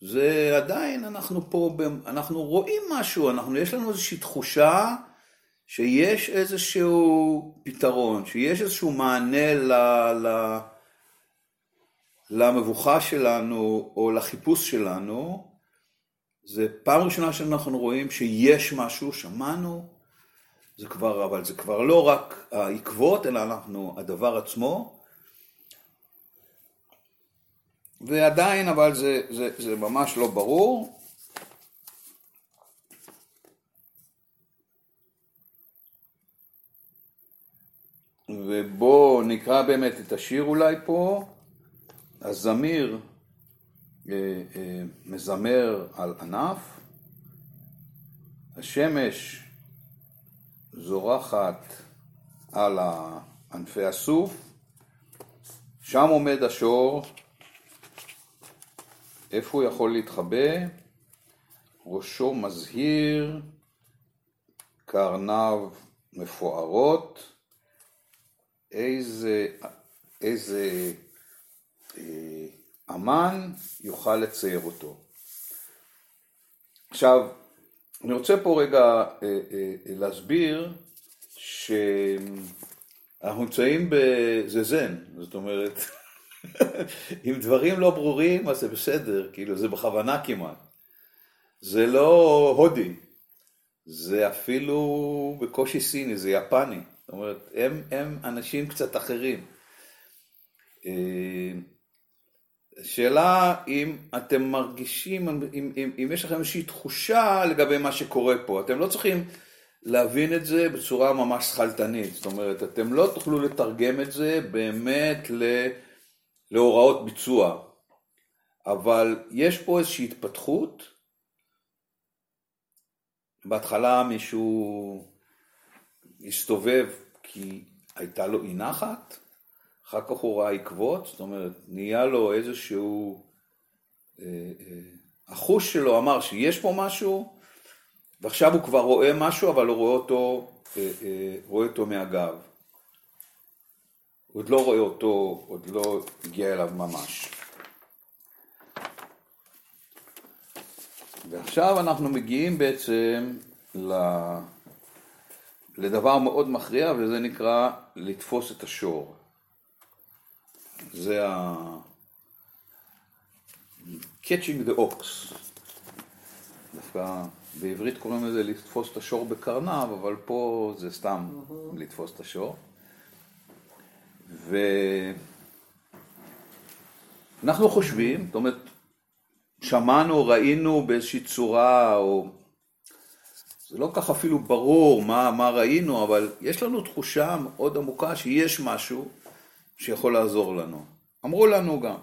זה עדיין, אנחנו פה, אנחנו רואים משהו, אנחנו, יש לנו איזושהי תחושה שיש איזשהו פתרון, שיש איזשהו מענה ל, ל, למבוכה שלנו או לחיפוש שלנו, זה פעם ראשונה שאנחנו רואים שיש משהו, שמענו, זה כבר, אבל זה כבר לא רק העקבות, אלא אנחנו, הדבר עצמו. ועדיין, אבל זה, זה, זה ממש לא ברור. ובואו נקרא באמת את השיר אולי פה. הזמיר אה, אה, מזמר על ענף, השמש זורחת על ענפי הסוף, שם עומד השור, איפה הוא יכול להתחבא? ראשו מזהיר, קרניו מפוארות, איזה, איזה אה, אמן יוכל לצייר אותו. עכשיו, אני רוצה פה רגע אה, אה, להסביר שאנחנו נמצאים בזה זן, זאת אומרת, אם דברים לא ברורים אז זה בסדר, כאילו זה בכוונה כמעט. זה לא הודי, זה אפילו בקושי סיני, זה יפני. זאת אומרת, הם, הם אנשים קצת אחרים. שאלה אם אתם מרגישים, אם, אם, אם יש לכם איזושהי תחושה לגבי מה שקורה פה, אתם לא צריכים להבין את זה בצורה ממש שכלתנית, זאת אומרת, אתם לא תוכלו לתרגם את זה באמת ל, להוראות ביצוע, אבל יש פה איזושהי התפתחות, בהתחלה מישהו הסתובב כי הייתה לו אי נחת, אחר כך הוא ראה עקבות, זאת אומרת, נהיה לו איזשהו... אה, אה, החוש שלו אמר שיש פה משהו, ועכשיו הוא כבר רואה משהו, אבל הוא רואה אותו, אה, רואה אותו מהגב. הוא עוד לא רואה אותו, עוד לא הגיע אליו ממש. ועכשיו אנחנו מגיעים בעצם לדבר מאוד מכריע, וזה נקרא לתפוס את השור. זה ה... catching the ox. דווקא בעברית קוראים לזה לתפוס את השור בקרניו, אבל פה זה סתם לתפוס את השור. ואנחנו חושבים, זאת אומרת, שמענו, ראינו באיזושהי צורה, או זה לא כך אפילו ברור מה, מה ראינו, אבל יש לנו תחושה מאוד עמוקה שיש משהו שיכול לעזור לנו. אמרו לנו גם.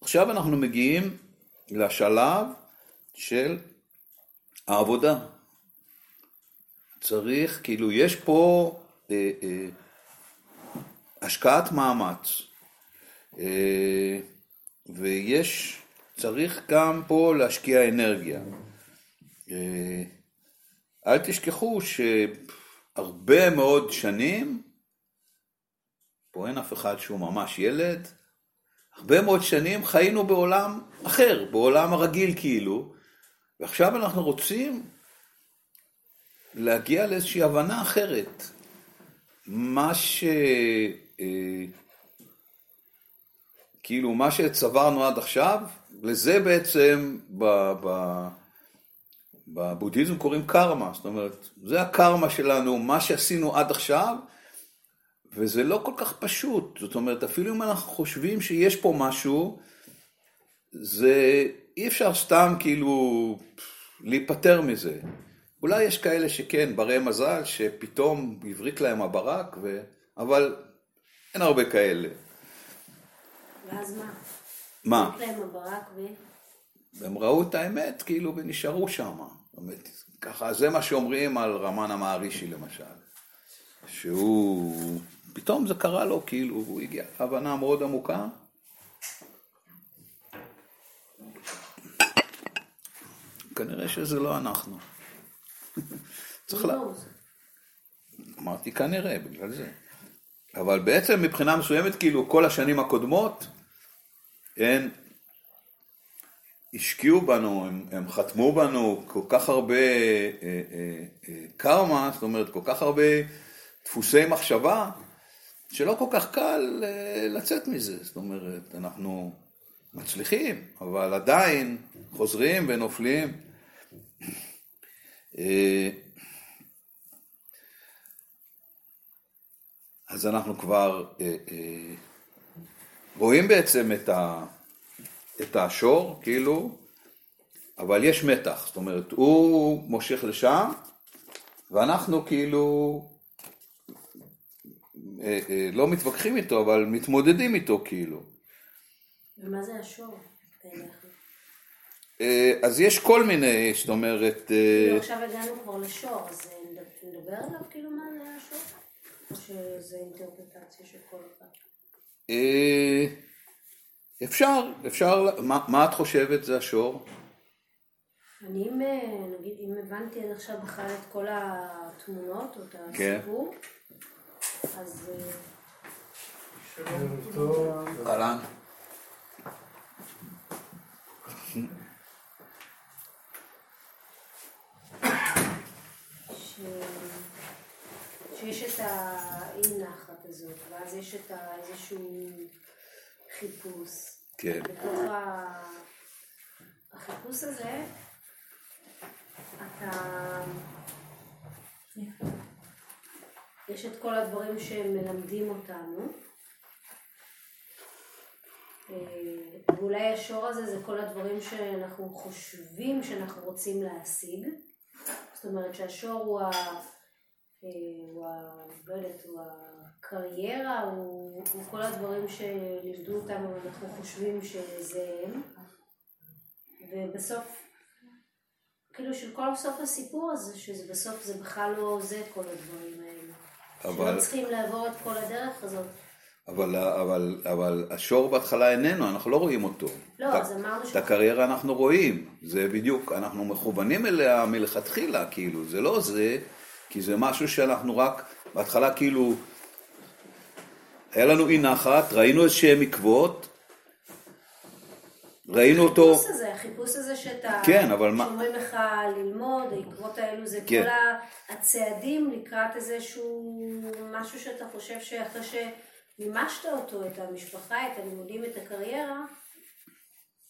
עכשיו אנחנו מגיעים לשלב של העבודה. צריך, כאילו, יש פה אה, אה, השקעת מאמץ, אה, ויש, צריך גם פה להשקיע אנרגיה. אה, אל תשכחו שהרבה מאוד שנים פה אין אף אחד שהוא ממש ילד. הרבה מאוד שנים חיינו בעולם אחר, בעולם הרגיל כאילו, ועכשיו אנחנו רוצים להגיע לאיזושהי הבנה אחרת. מה ש... אה, כאילו, מה שצברנו עד עכשיו, לזה בעצם ב... ב... בבודהיזם קוראים קרמה, זאת אומרת, זה הקרמה שלנו, מה שעשינו עד עכשיו, וזה לא כל כך פשוט, זאת אומרת, אפילו אם אנחנו חושבים שיש פה משהו, זה אי אפשר סתם כאילו להיפטר מזה. אולי יש כאלה שכן, ברי מזל, שפתאום הבריק להם הברק, ו... אבל אין הרבה כאלה. ואז מה? מה? הבריק להם הברק ו... והם ראו את האמת, כאילו, ונשארו שם. באמת, ככה, זה מה שאומרים על רמן המערישי למשל. שהוא פתאום זה קרה לו, כאילו, הוא הגיע להבנה מאוד עמוקה. כנראה שזה לא אנחנו. צריך לה... אמרתי כנראה, בגלל זה. אבל בעצם מבחינה מסוימת, כאילו, כל השנים הקודמות, הן השקיעו בנו, הם, הם חתמו בנו כל כך הרבה אה, אה, אה, קרמה, זאת אומרת כל כך הרבה דפוסי מחשבה, שלא כל כך קל אה, לצאת מזה. זאת אומרת, אנחנו מצליחים, אבל עדיין חוזרים ונופלים. אה, אז אנחנו כבר אה, אה, רואים בעצם את ה... את השור, כאילו, אבל יש מתח, זאת אומרת, הוא מושך לשם, ואנחנו כאילו אה, אה, לא מתווכחים איתו, אבל מתמודדים איתו, כאילו. ומה זה השור? אה, אז יש כל מיני, זאת אומרת, כאילו עכשיו הגענו כבר לשור, אז נד- נדבר עליו כאילו מה זה השור? או שזה אינטרפרטציה של כל אחד? אפשר, אפשר, מה, מה את חושבת זה השור? אני אם, אה, נגיד, אם הבנתי עד עכשיו בכלל את כל התמונות או את כן. הסיפור, אז אה. אהלן. ש... שיש את האי נחת הזאת, ואז יש את. איזשהו חיפוש. כן. בתוך. החיפוש הזה, אתה... יש את כל הדברים שמלמדים אותנו. אה, ואולי השור הזה זה כל הדברים שאנחנו חושבים שאנחנו רוצים להשיג. זאת אומרת שהשור הוא ה... אה, הוא ה... לא יודעת, הוא הקריירה, הוא, הוא כל הדברים שלימדו אותנו ואנחנו חושבים שזה הם. ובסוף, כאילו של כל סוף הסיפור הזה, שזה בסוף זה בכלל לא זה כל הדברים האלה. אבל- שלא צריכים לעבור את כל הדרך הזאת. אבל, אבל, אבל השור בהתחלה איננו, אנחנו לא רואים אותו. לא, ה- אז אמרנו את הקריירה אנחנו רואים, זה בדיוק, אנחנו מכוונים אליה מלכתחילה, כאילו, זה לא זה, כי זה משהו שאנחנו רק, בהתחלה כאילו, היה לנו אי נחת, ראינו איזשהם עקבות, ראינו אותו, החיפוש הזה, החיפוש הזה שאתה, כן, אבל מה- שאומרים לך ללמוד, העקבות האלו זה כן. כל הצעדים לקראת איזשהו משהו שאתה חושב שאחרי שמימשת אותו, את המשפחה, את הלימודים, את הקריירה,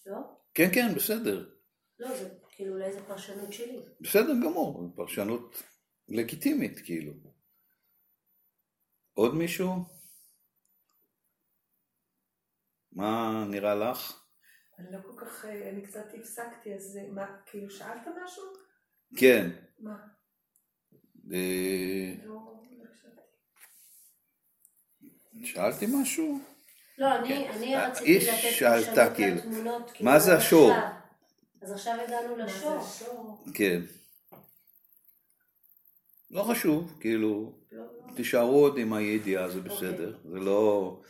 לא? כן, כן, בסדר, לא, זה כאילו זו פרשנות שלי. בסדר גמור, פרשנות לגיטימית, כאילו. עוד מישהו? מה נראה לך? אני לא כל כך, אני קצת הפסקתי, אז אה, מה, כאילו שאלת משהו? כן. מה? אה, לא לא. שאלתי משהו? לא, אני, אני אה, רציתי לתת כאילו. לתמונות. כאילו, מה זה השור? אז עכשיו הגענו לשור. כן. לא חשוב, כאילו, לא, לא. תישארו עוד עם הידיעה, זה בסדר. זה לא,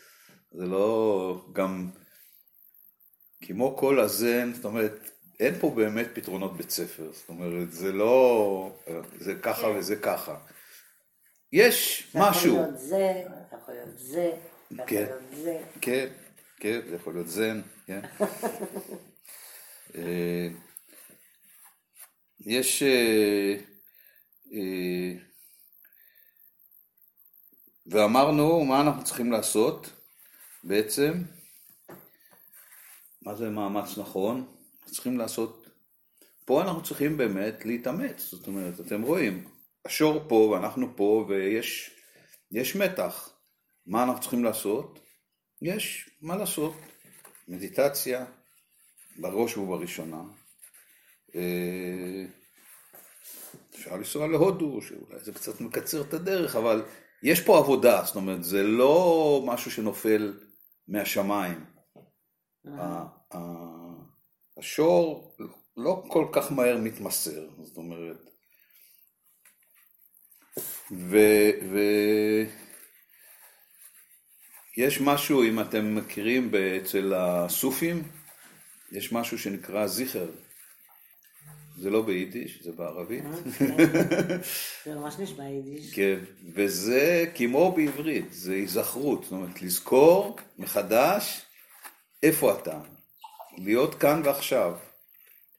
זה לא גם, כמו כל הזן, זאת אומרת, אין פה באמת פתרונות בית ספר. זאת אומרת, זה לא, זה ככה כן. וזה ככה. יש זה יכול משהו. להיות זה, זה יכול להיות זה, זה יכול. להיות זה. כן, כן, זה יכול להיות זן, כן. אה, יש... אה, אה, ואמרנו, מה אנחנו צריכים לעשות בעצם? מה זה מאמץ נכון? צריכים לעשות... פה אנחנו צריכים באמת להתאמץ, זאת אומרת, אתם רואים, השור פה ואנחנו פה ויש יש מתח. מה אנחנו צריכים לעשות? יש מה לעשות. מדיטציה, בראש ובראשונה. אפשר לנסוע להודו, שאולי זה קצת מקצר את הדרך, אבל יש פה עבודה, זאת אומרת, זה לא משהו שנופל מהשמיים. השור לא כל כך מהר מתמסר, זאת אומרת. ו... ו... יש משהו, אם אתם מכירים אצל הסופים, יש משהו שנקרא זיכר. זה לא ביידיש, זה בערבית. זה ממש נשמע יידיש. כן, וזה כמו בעברית, זה היזכרות, זאת אומרת, לזכור מחדש איפה אתה, להיות כאן ועכשיו.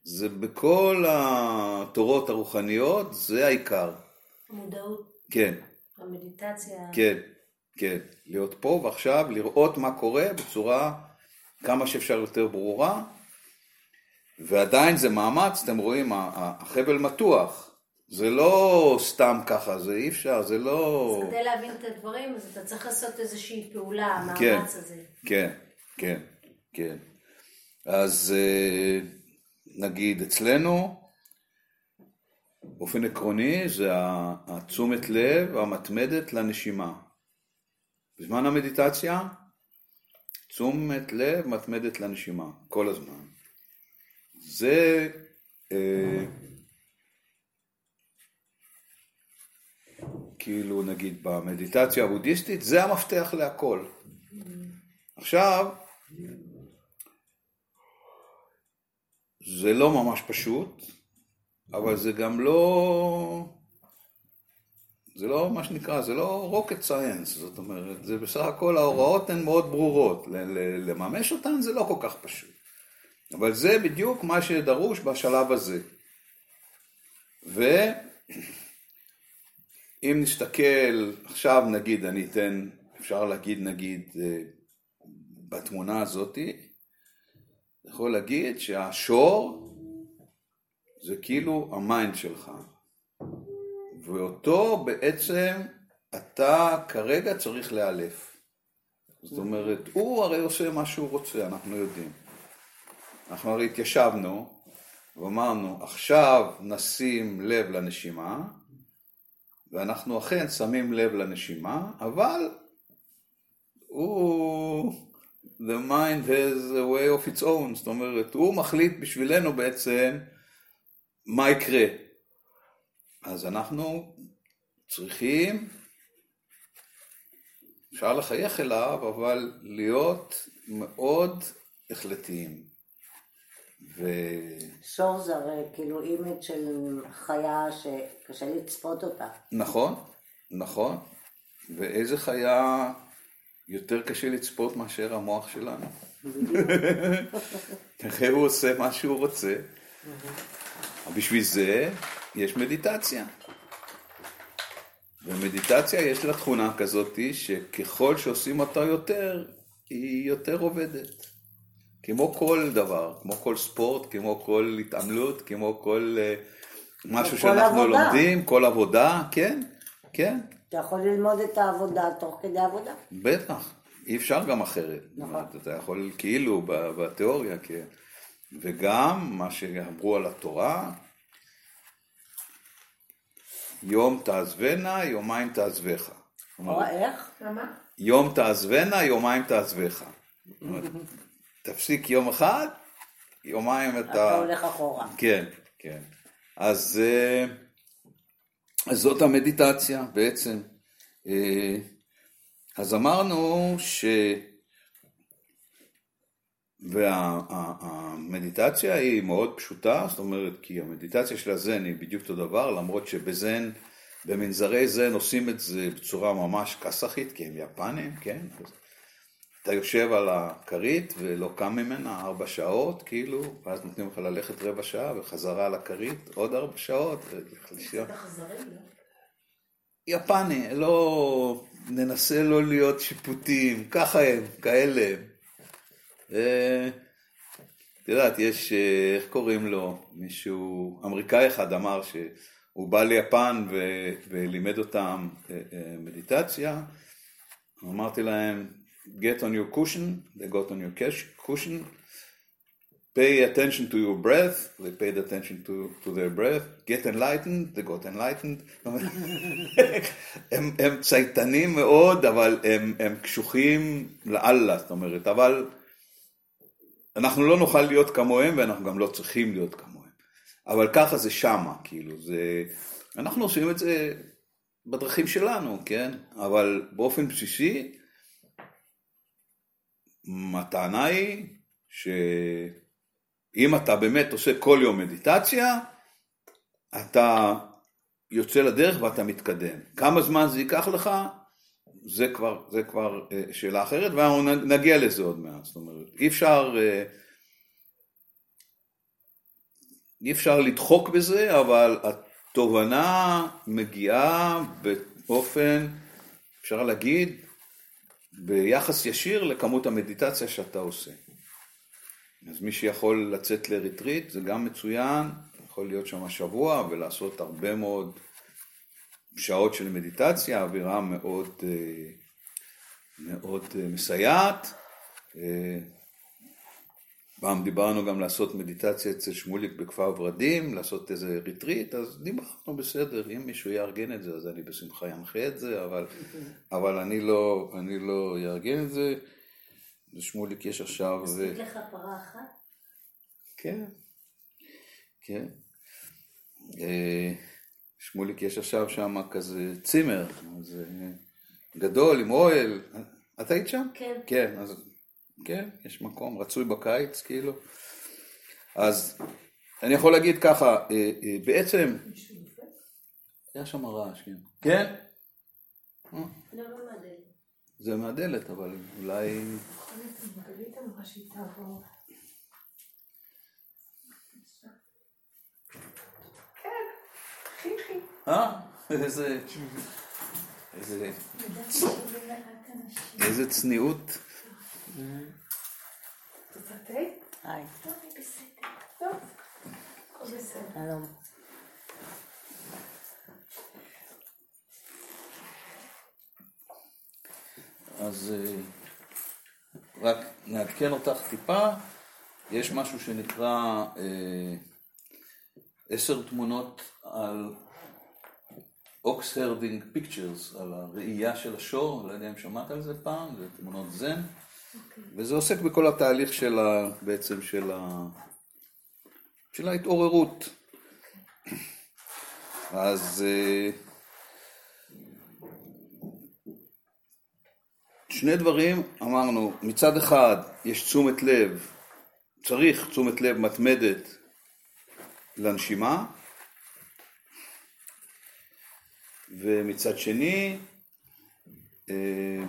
זה בכל התורות הרוחניות, זה העיקר. המודעות, כן, המדיטציה. כן, כן. להיות פה ועכשיו, לראות מה קורה בצורה כמה שאפשר יותר ברורה, ועדיין זה מאמץ, אתם רואים, החבל מתוח. זה לא סתם ככה, זה אי אפשר, זה לא... אז כדי להבין את הדברים, אז אתה צריך לעשות איזושהי פעולה, כן. המאמץ הזה. כן, כן, כן. אז אה, נגיד אצלנו, באופן עקרוני זה התשומת לב המתמדת לנשימה. בזמן המדיטציה, תשומת לב מתמדת לנשימה, כל הזמן. זה אה, כאילו נגיד במדיטציה הבודהיסטית, זה המפתח להכל. עכשיו, זה לא ממש פשוט, אבל זה גם לא, זה לא מה שנקרא, זה לא rocket science, זאת אומרת, זה בסך הכל ההוראות הן מאוד ברורות, לממש אותן זה לא כל כך פשוט, אבל זה בדיוק מה שדרוש בשלב הזה. ואם נסתכל, עכשיו נגיד, אני אתן, אפשר להגיד נגיד, אה, בתמונה הזאתי, יכול להגיד שהשור זה כאילו ה mind שלך, ואותו בעצם אתה כרגע צריך לאלף. זאת אומרת, הוא הרי עושה מה שהוא רוצה, אנחנו יודעים. אנחנו הרי התיישבנו ואמרנו, עכשיו נשים לב לנשימה, ואנחנו אכן שמים לב לנשימה, אבל הוא... The mind has a way of its own, זאת אומרת, הוא מחליט בשבילנו בעצם מה יקרה. אז אנחנו צריכים, אפשר לחייך אליו, אבל להיות מאוד החלטיים. ו... שור זה הרי כאילו image של חיה שקשה לצפות אותה. נכון, נכון. ואיזה חיה יותר קשה לצפות מאשר המוח שלנו. איך הוא עושה מה שהוא רוצה. בשביל זה יש מדיטציה. ומדיטציה יש לה תכונה כזאת שככל שעושים אותה יותר, היא יותר עובדת. כמו כל דבר, כמו כל ספורט, כמו כל התעמלות, כמו כל אה, משהו כל שאנחנו עבודה. לומדים, כל עבודה, כן, כן, אתה יכול ללמוד את העבודה תוך כדי עבודה. בטח, אי אפשר גם אחרת. נכון. אתה יכול כאילו ב- בתיאוריה, כן. וגם מה שאמרו על התורה, יום תעזבנה, יומיים תעזבך. או איך? מה? יום תעזבנה, יומיים תעזבך. תפסיק יום אחד, יומיים אתה... אתה הולך אחורה. כן, כן. אז, אה, אז זאת המדיטציה בעצם. אה, אז אמרנו ש... והמדיטציה היא מאוד פשוטה, זאת אומרת, כי המדיטציה של הזן היא בדיוק אותו דבר, למרות שבזן, במנזרי זן עושים את זה בצורה ממש כסאחית, כי הם יפנים, כן? אז אתה יושב על הכרית ולא קם ממנה ארבע שעות, כאילו, ואז נותנים לך ללכת רבע שעה וחזרה על הכרית עוד ארבע שעות. לא? יפני, לא, ננסה לא להיות שיפוטיים, ככה הם, כאלה. אה, את יודעת, יש, אה, איך קוראים לו, מישהו, אמריקאי אחד אמר שהוא בא ליפן ו- ולימד אותם אה, מדיטציה, אמרתי להם, get on your cushion, they got on your cushion, pay attention to your breath, they paid attention to, to their breath, get enlightened, they got enlightened. הם, הם צייתנים מאוד, אבל הם, הם קשוחים לאללה, זאת אומרת, אבל אנחנו לא נוכל להיות כמוהם ואנחנו גם לא צריכים להיות כמוהם. אבל ככה זה שמה, כאילו, זה... אנחנו עושים את זה בדרכים שלנו, כן? אבל באופן בסיסי, הטענה היא שאם אתה באמת עושה כל יום מדיטציה, אתה יוצא לדרך ואתה מתקדם. כמה זמן זה ייקח לך, זה כבר, זה כבר אה, שאלה אחרת, ואנחנו נגיע לזה עוד מעט. זאת אומרת, אי אפשר, אה, אי אפשר לדחוק בזה, אבל התובנה מגיעה באופן, אפשר להגיד, ביחס ישיר לכמות המדיטציה שאתה עושה. אז מי שיכול לצאת ל retreat זה גם מצוין, יכול להיות שם שבוע ולעשות הרבה מאוד שעות של מדיטציה, אווירה מאוד, אה, מאוד אה, מסייעת. פעם דיברנו גם לעשות מדיטציה אצל שמוליק בכפר ורדים, לעשות איזה retreat, אז דיברנו בסדר, אם מישהו יארגן את זה, אז אני בשמחה אנחה את זה, אבל, אבל אני, לא, אני לא אארגן את זה. לשמוליק יש עכשיו... מספיק לך פרה אחת? כן, כן. אה, שמוליק יש עכשיו שם כזה צימר, אז גדול עם אוהל. את היית שם? כן. כן, אז כן, יש מקום, רצוי בקיץ, כאילו. אז אני יכול להגיד ככה, אה, בעצם, היה שם רעש, כן. כן? לא, לא מהדלת. זה מהדלת, אבל אולי... אה? איזה צניעות. את רוצה תה? היי, טוב, היא בסדר. טוב, הכל בסדר. שלום. אז אה, רק נעדכן אותך טיפה, יש משהו שנקרא אה, עשר תמונות על Oxherding Pictures, על הראייה של השור, לא יודע אם שמעת על זה פעם, זה תמונות זן, וזה עוסק בכל התהליך של ה... בעצם של ה... של ההתעוררות. אז אה, שני דברים אמרנו, מצד אחד יש תשומת לב, צריך תשומת לב מתמדת לנשימה, ומצד שני אה,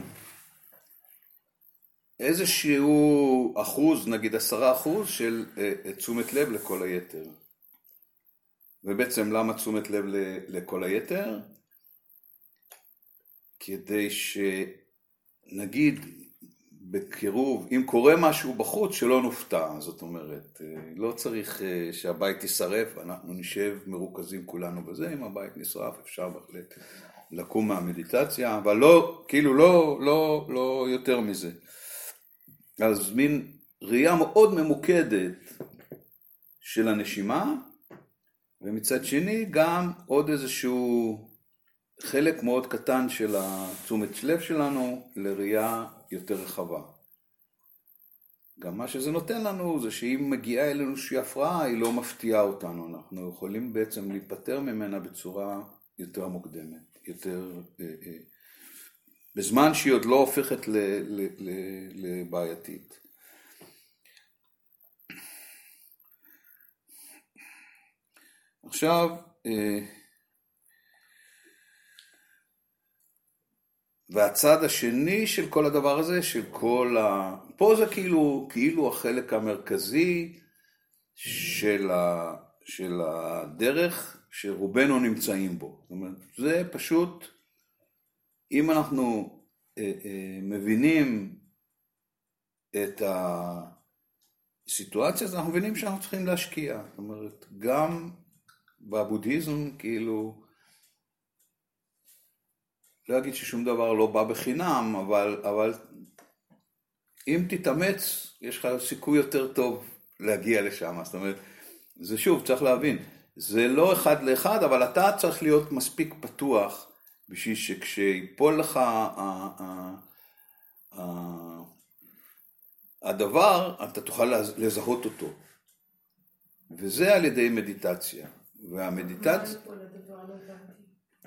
איזשהו אחוז, נגיד עשרה אחוז של אה, תשומת לב לכל היתר. ובעצם למה תשומת לב לכל היתר? כדי שנגיד בקירוב, אם קורה משהו בחוץ, שלא נופתע, זאת אומרת, אה, לא צריך אה, שהבית יישרף, אנחנו נשב מרוכזים כולנו בזה, אם הבית נשרף אפשר בהחלט לקום מהמדיטציה, אבל לא, כאילו לא, לא, לא יותר מזה. אז מין ראייה מאוד ממוקדת של הנשימה, ומצד שני גם עוד איזשהו חלק מאוד קטן של התשומת לב שלנו לראייה יותר רחבה. גם מה שזה נותן לנו זה שאם מגיעה אלינו איזושהי הפרעה היא לא מפתיעה אותנו, אנחנו יכולים בעצם להיפטר ממנה בצורה יותר מוקדמת, יותר, אה, אה, בזמן שהיא עוד לא הופכת לבעייתית. עכשיו, אה, והצד השני של כל הדבר הזה, של כל ה... פה זה כאילו, כאילו החלק המרכזי של, ה... של הדרך שרובנו נמצאים בו. זאת אומרת, זה פשוט, אם אנחנו אה, אה, מבינים את הסיטואציה, אז אנחנו מבינים שאנחנו צריכים להשקיע. זאת אומרת, גם בבודהיזם, כאילו, לא אגיד ששום דבר לא בא בחינם, אבל, אבל אם תתאמץ, יש לך סיכוי יותר טוב להגיע לשם. זאת אומרת, זה שוב, צריך להבין, זה לא אחד לאחד, אבל אתה צריך להיות מספיק פתוח בשביל שכשיפול לך הדבר, אתה תוכל לזהות אותו. וזה על ידי מדיטציה. והמדיטציה...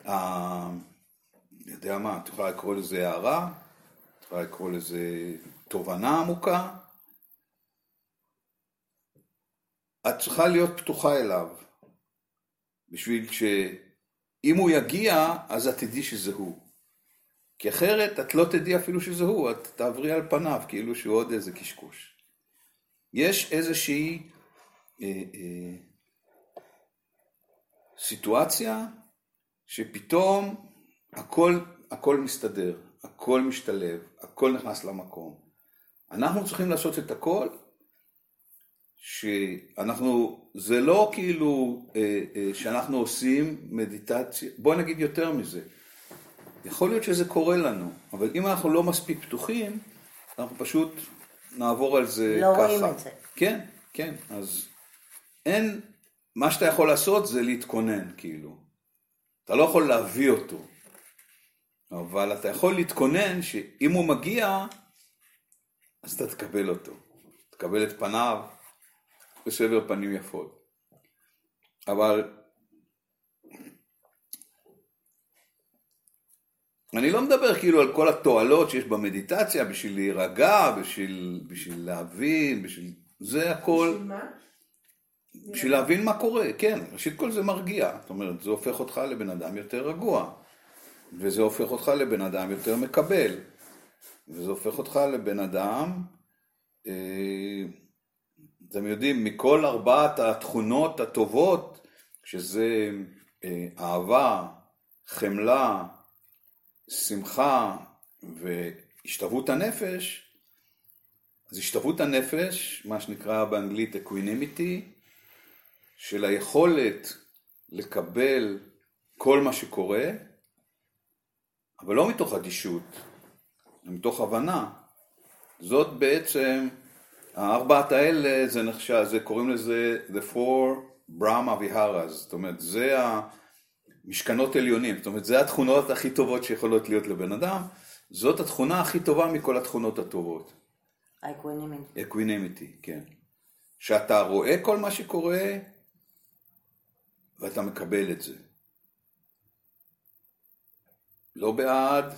אני יודע מה, את יכולה לקרוא לזה הערה, את יכולה לקרוא לזה תובנה עמוקה. את צריכה להיות פתוחה אליו, בשביל שאם הוא יגיע, אז את תדעי שזה הוא. כי אחרת את לא תדעי אפילו שזה הוא, את תעברי על פניו, כאילו שהוא עוד איזה קשקוש. יש איזושהי אה, אה, סיטואציה שפתאום הכל, הכל מסתדר, הכל משתלב, הכל נכנס למקום. אנחנו צריכים לעשות את הכל שאנחנו, זה לא כאילו אה, אה, שאנחנו עושים מדיטציה, בוא נגיד יותר מזה. יכול להיות שזה קורה לנו, אבל אם אנחנו לא מספיק פתוחים, אנחנו פשוט נעבור על זה לא ככה. רואים את זה. כן, כן, אז אין, מה שאתה יכול לעשות זה להתכונן, כאילו. אתה לא יכול להביא אותו, אבל אתה יכול להתכונן שאם הוא מגיע, אז אתה תקבל אותו. תקבל את פניו בסבר פנים יפות. אבל אני לא מדבר כאילו על כל התועלות שיש במדיטציה בשביל להירגע, בשביל, בשביל להבין, בשביל... זה הכל, בשביל מה? בשביל להבין מה קורה, כן, ראשית כל זה מרגיע, זאת אומרת, זה הופך אותך לבן אדם יותר רגוע, וזה הופך אותך לבן אדם יותר מקבל, וזה הופך אותך לבן אדם, אה, אתם יודעים, מכל ארבעת התכונות הטובות, שזה אה, אהבה, חמלה, שמחה והשתוות הנפש, אז השתוות הנפש, מה שנקרא באנגלית equanimity, של היכולת לקבל כל מה שקורה, אבל לא מתוך אדישות, מתוך הבנה. זאת בעצם, הארבעת האלה, זה נחשב, זה קוראים לזה The Four Brahma Viharas, זאת אומרת, זה המשכנות עליונים, זאת אומרת, זה התכונות הכי טובות שיכולות להיות לבן אדם, זאת התכונה הכי טובה מכל התכונות הטובות. equanimity, כן. שאתה רואה כל מה שקורה ואתה מקבל את זה. לא בעד,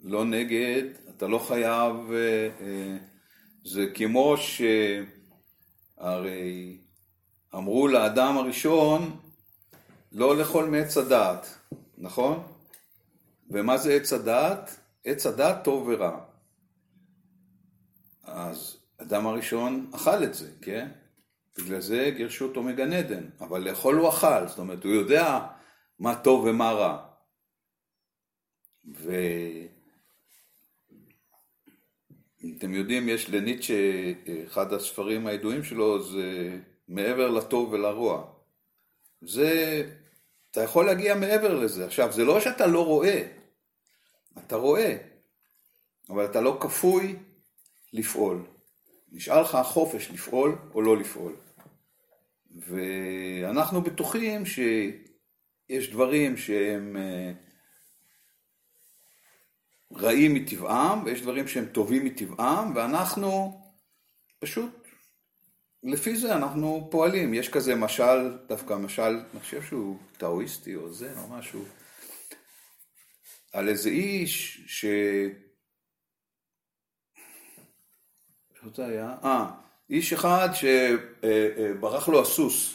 לא נגד, אתה לא חייב, אה, אה, זה כמו שהרי אמרו לאדם הראשון לא לאכול מעץ הדעת, נכון? ומה זה עץ הדעת? עץ הדעת טוב ורע. אז אדם הראשון אכל את זה, כן? בגלל זה גירשו אותו מגן עדן, אבל לאכול הוא אכל, זאת אומרת, הוא יודע מה טוב ומה רע. ואתם יודעים, יש לניטשה, אחד הספרים הידועים שלו זה מעבר לטוב ולרוע. זה, אתה יכול להגיע מעבר לזה. עכשיו, זה לא שאתה לא רואה, אתה רואה, אבל אתה לא כפוי לפעול. נשאר לך החופש לפעול או לא לפעול. ואנחנו בטוחים שיש דברים שהם אה, רעים מטבעם, ויש דברים שהם טובים מטבעם, ואנחנו פשוט, לפי זה אנחנו פועלים. יש כזה משל, דווקא משל, אני חושב שהוא טאואיסטי או זה, או משהו, על איזה איש ש... איך זה היה? אה, איש אחד שברח לו הסוס.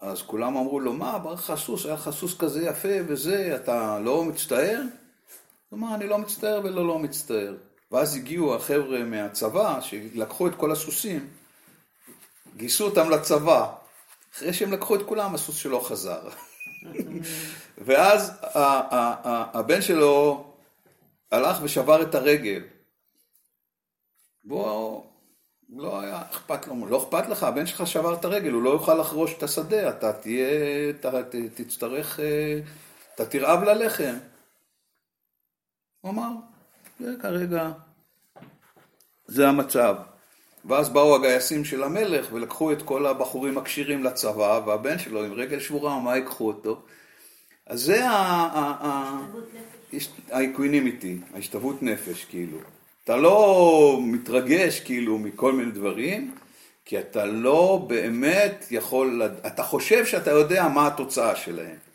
אז כולם אמרו לו, מה, ברח לך הסוס, היה לך סוס כזה יפה וזה, אתה לא מצטער? הוא אמר, אני לא מצטער ולא לא מצטער. ואז הגיעו החבר'ה מהצבא, שלקחו את כל הסוסים, גייסו אותם לצבא. אחרי שהם לקחו את כולם, הסוס שלו חזר. ואז הבן שלו הלך ושבר את הרגל. והוא לא היה אכפת לו, לא אכפת לך, הבן שלך שבר את הרגל, הוא לא יוכל לחרוש את השדה, אתה תהיה, תצטרך, אתה תרעב ללחם. הוא אמר, זה כרגע, זה המצב. ואז באו הגייסים של המלך ולקחו את כל הבחורים הכשירים לצבא, והבן שלו עם רגל שבורה, מה ייקחו אותו? אז זה ה equanimity, ההשתוות נפש, כאילו. אתה לא מתרגש כאילו מכל מיני דברים, כי אתה לא באמת יכול, אתה חושב שאתה יודע מה התוצאה שלהם.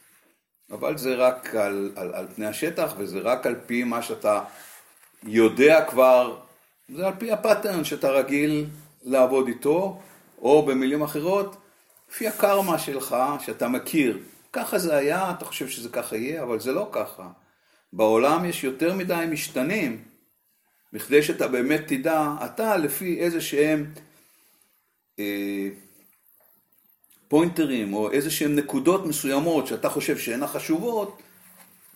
אבל זה רק על, על, על פני השטח, וזה רק על פי מה שאתה יודע כבר, זה על פי הפאטרן שאתה רגיל לעבוד איתו, או במילים אחרות, לפי הקרמה שלך, שאתה מכיר. ככה זה היה, אתה חושב שזה ככה יהיה, אבל זה לא ככה. בעולם יש יותר מדי משתנים, בכדי שאתה באמת תדע, אתה לפי איזה שהם אה, פוינטרים או איזה שהם נקודות מסוימות שאתה חושב שהן החשובות,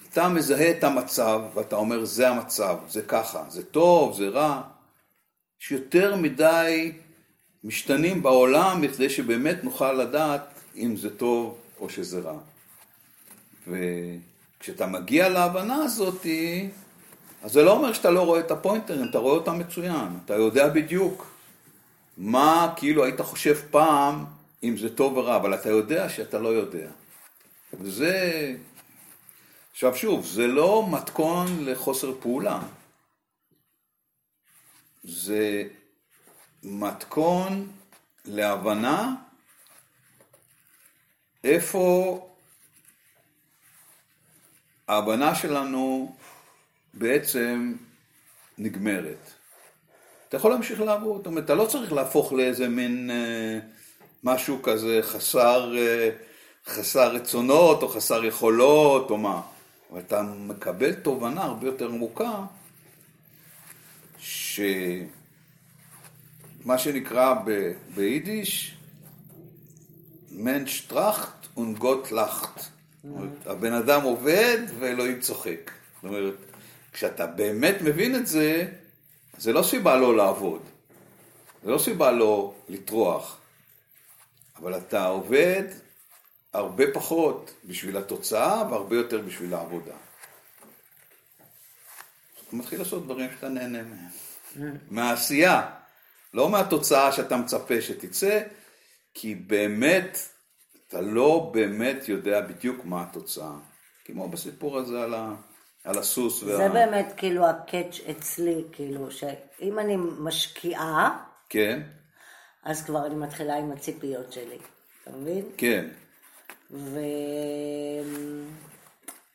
אתה מזהה את המצב ואתה אומר זה המצב, זה ככה, זה טוב, זה רע. יש יותר מדי משתנים בעולם בכדי שבאמת נוכל לדעת אם זה טוב או שזה רע. וכשאתה מגיע להבנה הזאת, אז זה לא אומר שאתה לא רואה את הפוינטרים, אתה רואה אותם מצוין, אתה יודע בדיוק מה כאילו היית חושב פעם אם זה טוב ורע, אבל אתה יודע שאתה לא יודע. וזה... עכשיו שוב, זה לא מתכון לחוסר פעולה. זה מתכון להבנה איפה ההבנה שלנו בעצם נגמרת. אתה יכול להמשיך לעבוד, זאת אומרת, אתה לא צריך להפוך לאיזה מין אה, משהו כזה חסר, אה, חסר רצונות או חסר יכולות או מה, אבל אתה מקבל תובנה הרבה יותר עמוקה, שמה שנקרא ב, ביידיש, מנש טראכט ונגוט לאכט. הבן אדם עובד ואלוהים צוחק. זאת אומרת, כשאתה באמת מבין את זה, זה לא סיבה לא לעבוד. זה לא סיבה לא לטרוח. אבל אתה עובד הרבה פחות בשביל התוצאה והרבה יותר בשביל העבודה. אתה מתחיל לעשות דברים שאתה נהנה מהם. מהעשייה, לא מהתוצאה שאתה מצפה שתצא, כי באמת, אתה לא באמת יודע בדיוק מה התוצאה. כמו בסיפור הזה על, ה, על הסוס. וה... זה באמת כאילו הקאץ' אצלי, כאילו, שאם אני משקיעה, כן. אז כבר אני מתחילה עם הציפיות שלי, אתה מבין? כן. ו...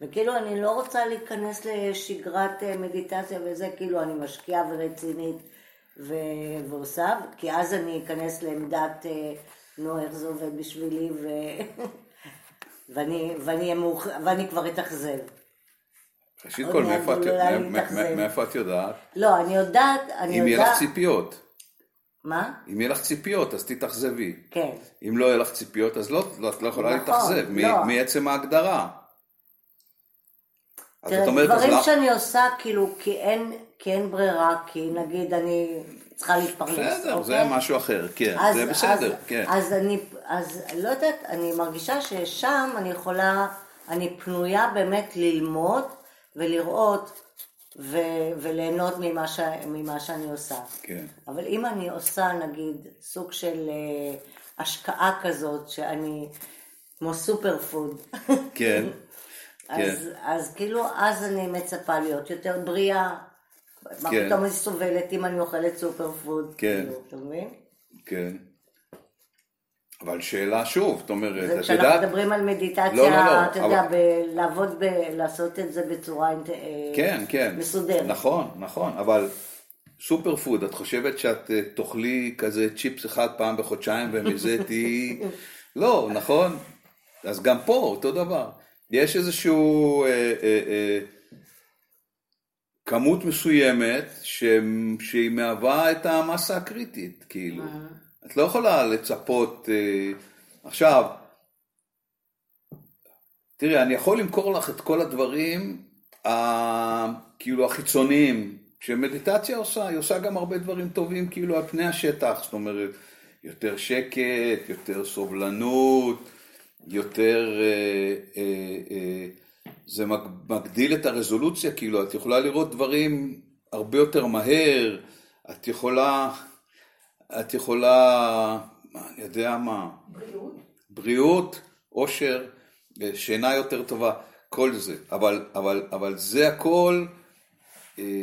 וכאילו אני לא רוצה להיכנס לשגרת אה, מדיטציה וזה, כאילו אני משקיעה ורצינית ו... ועושה, כי אז אני אכנס לעמדת אה, נו איך זה עובד בשבילי ו... ואני, ואני, מוכ... ואני כבר אתאכזב. ראשית כל, מאיפה את, מאיפה את יודעת? לא, אני יודעת, אני יודעת... אם יהיה לך ציפיות. מה? אם יהיה לך ציפיות, אז תתאכזבי. כן. אם לא יהיה לך ציפיות, אז לא, לא, את לא יכולה נכון, להתאכזב, לא. מעצם ההגדרה. תראה, דברים לא... שאני עושה, כאילו, כי אין, כי אין ברירה, כי נגיד אני צריכה להתפרנס. בסדר, אוקיי? זה משהו אחר, כן, אז, זה בסדר, אז, כן. אז אני, אז לא יודעת, אני מרגישה ששם אני יכולה, אני פנויה באמת ללמוד ולראות ו- וליהנות ממה, ש- ממה שאני עושה. כן. אבל אם אני עושה נגיד סוג של uh, השקעה כזאת, שאני כמו super food, כן. אז, כן. אז כאילו אז אני מצפה להיות יותר בריאה. מה כן. פתאום אני סובלת אם אני אוכלת super food, כן. כאילו, אתה מבין? כן. אבל שאלה שוב, זאת אומרת, את יודעת... כשאנחנו מדברים על מדיטציה, לא, לא, לא, אתה יודע, לעבוד, לעשות את זה בצורה כן, כן, מסודרת. נכון, נכון, אבל super food, את חושבת שאת אה, תאכלי כזה צ'יפס אחד פעם בחודשיים ומזה תהיי... לא, נכון? אז גם פה אותו דבר. יש איזשהו... אה, אה, אה, כמות מסוימת ש... שהיא מהווה את המסה הקריטית, כאילו. את לא יכולה לצפות... אה, עכשיו, תראי, אני יכול למכור לך את כל הדברים, ה... כאילו החיצוניים, שמדיטציה עושה, היא עושה גם הרבה דברים טובים כאילו על פני השטח, זאת אומרת, יותר שקט, יותר סובלנות, יותר... אה, אה, אה, זה מגדיל את הרזולוציה, כאילו, את יכולה לראות דברים הרבה יותר מהר, את יכולה... את יכולה, אני יודע מה, בריאות, בריאות, עושר, שינה יותר טובה, כל זה, אבל, אבל, אבל זה הכל, אה,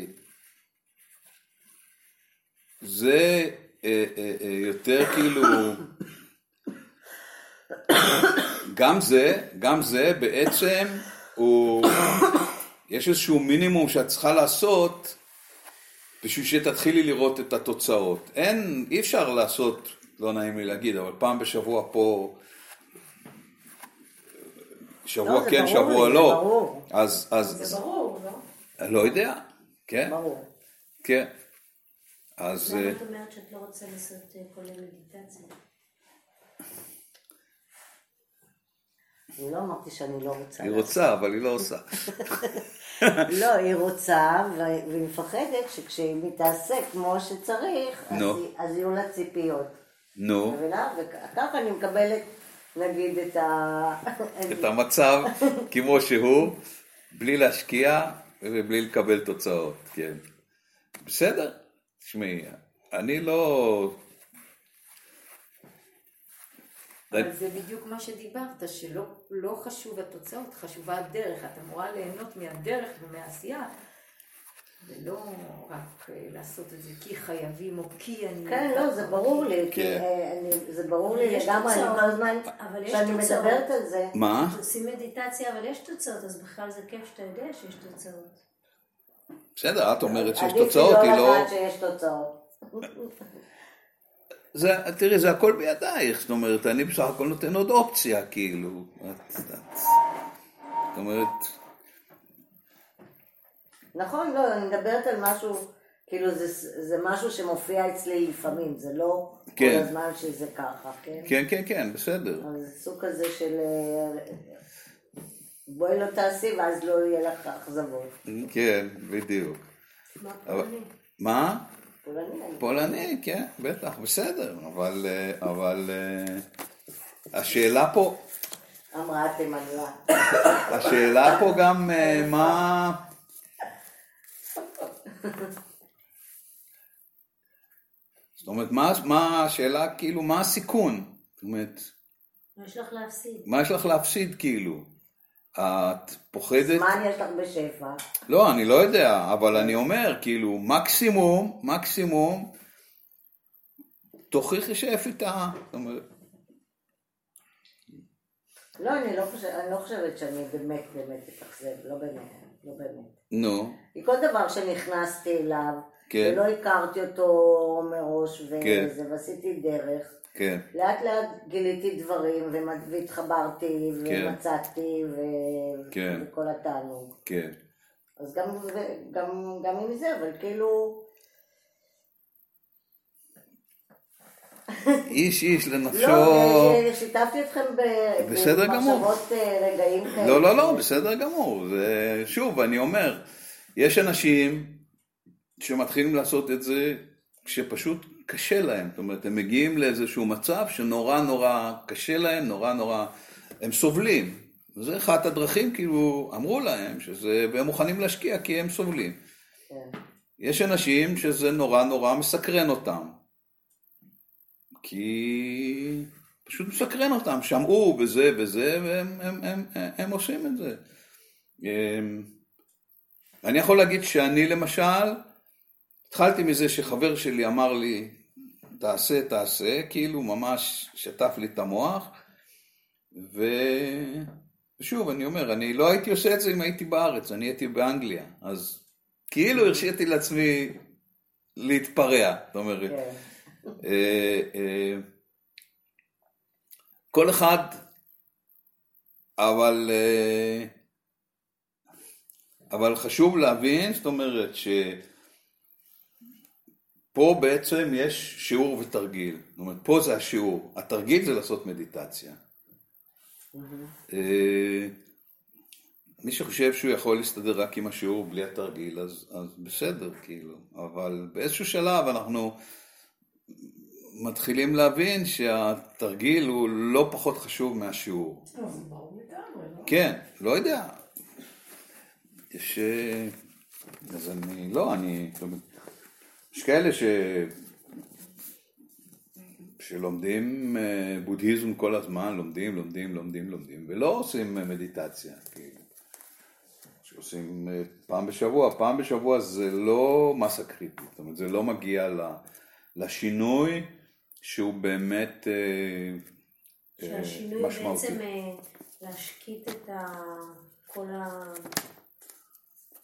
זה אה, אה, יותר כאילו, גם זה, גם זה בעצם הוא, יש איזשהו מינימום שאת צריכה לעשות בשביל שתתחילי לראות את התוצאות. אין, אי אפשר לעשות, לא נעים לי להגיד, אבל פעם בשבוע פה, שבוע לא, כן, ברור, שבוע זה לא. ברור. אז, אז... זה ברור, לא? לא יודע, כן, ברור. כן. אז... למה אה, את אומרת שאת לא רוצה לעשות אה, כל מיני מדיטציה? אני לא אמרתי שאני לא רוצה. היא. רוצה, אבל היא לא עושה. לא, היא רוצה, והיא מפחדת שכשהיא תעשה כמו שצריך, אז, נו. היא- אז יהיו לה ציפיות. נו, מבינה? וככה אני מקבלת, נגיד, את ה... את המצב כמו שהוא, בלי להשקיע ובלי לקבל תוצאות, כן. בסדר, תשמעי, אני לא... אבל זה בדיוק מה שדיברת, שלא לא חשוב התוצאות, חשובה הדרך. את אמורה ליהנות מהדרך ומהעשייה, ולא רק אה, לעשות את זה כי חייבים או כי אני... כן, לא, זה ברור לי, כן. אה, אני- זה ברור לי לגמרי, אני. כל הזמן, אבל יש כשאני. מדברת על זה, מה? עושים מדיטציה, אבל יש תוצאות, אז בכלל זה כיף שאתה יודע שיש תוצאות. בסדר, את אומרת שיש עדיף תוצאות, היא לא לא... לדעת שיש תוצאות. זה, תראי, זה הכל בידייך, זאת אומרת, אני בסך הכל נותן עוד אופציה, כאילו. את, את, זאת אומרת, נכון, לא, אני מדברת על משהו, כאילו זה, זה משהו שמופיע אצלי לפעמים, זה לא כן. כל הזמן שזה ככה, כן? כן, כן, כן, בסדר. אבל זה סוג כזה של אה, בואי לא תעשי ואז לא יהיה לך אכזבות. כן, בדיוק. מה אבל- פולני? כן, בטח, בסדר, אבל, אה, אבל אה, השאלה פה, אמרה תימניה. השאלה פה גם אה, מה... זאת אומרת, מה, מה השאלה, כאילו, מה הסיכון? זאת אומרת, מה יש לך להפסיד? מה יש לך להפסיד, כאילו? את פוחדת? זמן יש לך בשפע. לא, אני לא יודע, אבל אני אומר, כאילו, מקסימום, מקסימום, תוכיחי אומרת, לא, אני לא חושבת, אני לא חושבת שאני באמת באמת אתאכזב, לא באמת, לא באמת. נו, כי כל דבר שנכנסתי אליו, כן. ולא הכרתי אותו מראש, כן. וזה, ועשיתי דרך, כן, לאט לאט גיליתי דברים, והתחברתי, כן. ומצאתי, ו- כן. וכל התענוג. כן. אז גם, גם, גם עם זה, אבל כאילו, איש איש לנפשו. לא, אה, שיתפתי אתכם. במחשבות אה, רגעים כאלה. לא, לא, לא, בסדר גמור. זה, שוב, אני אומר, יש אנשים שמתחילים לעשות את זה כשפשוט קשה להם. זאת אומרת, הם מגיעים לאיזשהו מצב שנורא נורא קשה להם, נורא נורא, הם סובלים. זה אחת הדרכים, כאילו, אמרו להם שזה, והם מוכנים להשקיע כי הם סובלים. כן. יש אנשים שזה נורא נורא מסקרן אותם. כי פשוט מסקרן אותם, שמעו בזה וזה, והם הם, הם, הם, הם עושים את זה. אמ, אני יכול להגיד שאני למשל, התחלתי מזה שחבר שלי אמר לי, תעשה, תעשה, כאילו ממש שטף לי את המוח. ושוב, אני אומר, אני לא הייתי עושה את זה אם הייתי בארץ, אני הייתי באנגליה, אז כאילו הרשיתי לעצמי להתפרע, זאת אומרת, כן. אה, אה, כל אחד, אבל, אה, אבל חשוב להבין, זאת אומרת שפה בעצם יש שיעור ותרגיל, זאת אומרת פה זה השיעור, התרגיל זה לעשות מדיטציה. אה, מי שחושב שהוא יכול להסתדר רק עם השיעור בלי התרגיל, אז, אז בסדר, כאילו, אבל באיזשהו שלב אנחנו מתחילים להבין שהתרגיל הוא לא פחות חשוב מהשיעור. לא? כן, לא יודע. יש... אה, אז אני... לא, אני... יש כאלה ש... שלומדים אה, בודהיזם כל הזמן, לומדים, לומדים, לומדים, לומדים, ולא עושים אה, מדיטציה, כאילו. שעושים אה, פעם בשבוע, פעם בשבוע זה לא מסה קריטית, זאת אומרת, זה לא מגיע לשינוי שהוא באמת אה, שהשינוי משמעותי. בעצם להשקיט את ה... כל ה...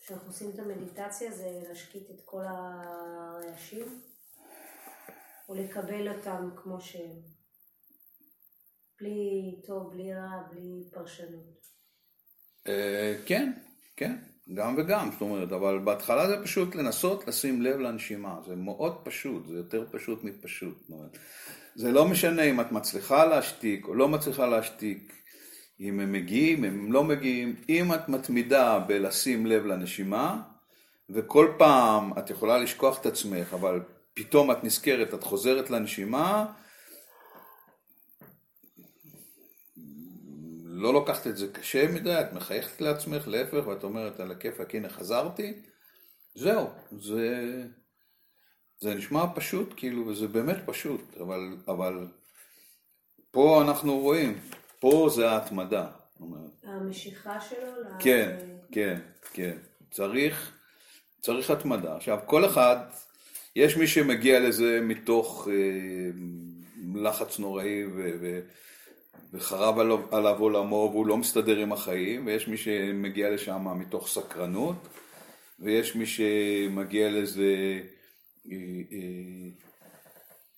כשאנחנו עושים את המדיטציה זה להשקיט את כל הרעשים, או לקבל אותם כמו שהם. בלי טוב, בלי רע, בלי פרשנות. אה, כן, כן, גם וגם, זאת אומרת, אבל בהתחלה זה פשוט לנסות לשים לב לנשימה, זה מאוד פשוט, זה יותר פשוט מפשוט. זאת אומרת, זה לא משנה אם את מצליחה להשתיק או לא מצליחה להשתיק, אם הם מגיעים, אם הם לא מגיעים, אם את מתמידה בלשים לב לנשימה, וכל פעם את יכולה לשכוח את עצמך, אבל פתאום את נזכרת, את חוזרת לנשימה, לא לוקחת את זה קשה מדי, את מחייכת לעצמך, להפך, ואת אומרת על הכיפאק, הנה חזרתי, זהו, זה, זה נשמע פשוט, כאילו, וזה באמת פשוט, אבל, אבל פה אנחנו רואים פה זה ההתמדה. המשיכה שלו? כן, כן, כן. צריך, צריך התמדה. עכשיו, כל אחד, יש מי שמגיע לזה מתוך אה, לחץ נוראי ו, ו, וחרב עליו, עליו עולמו והוא לא מסתדר עם החיים, ויש מי שמגיע לשם מתוך סקרנות, ויש מי שמגיע לזה אה, אה,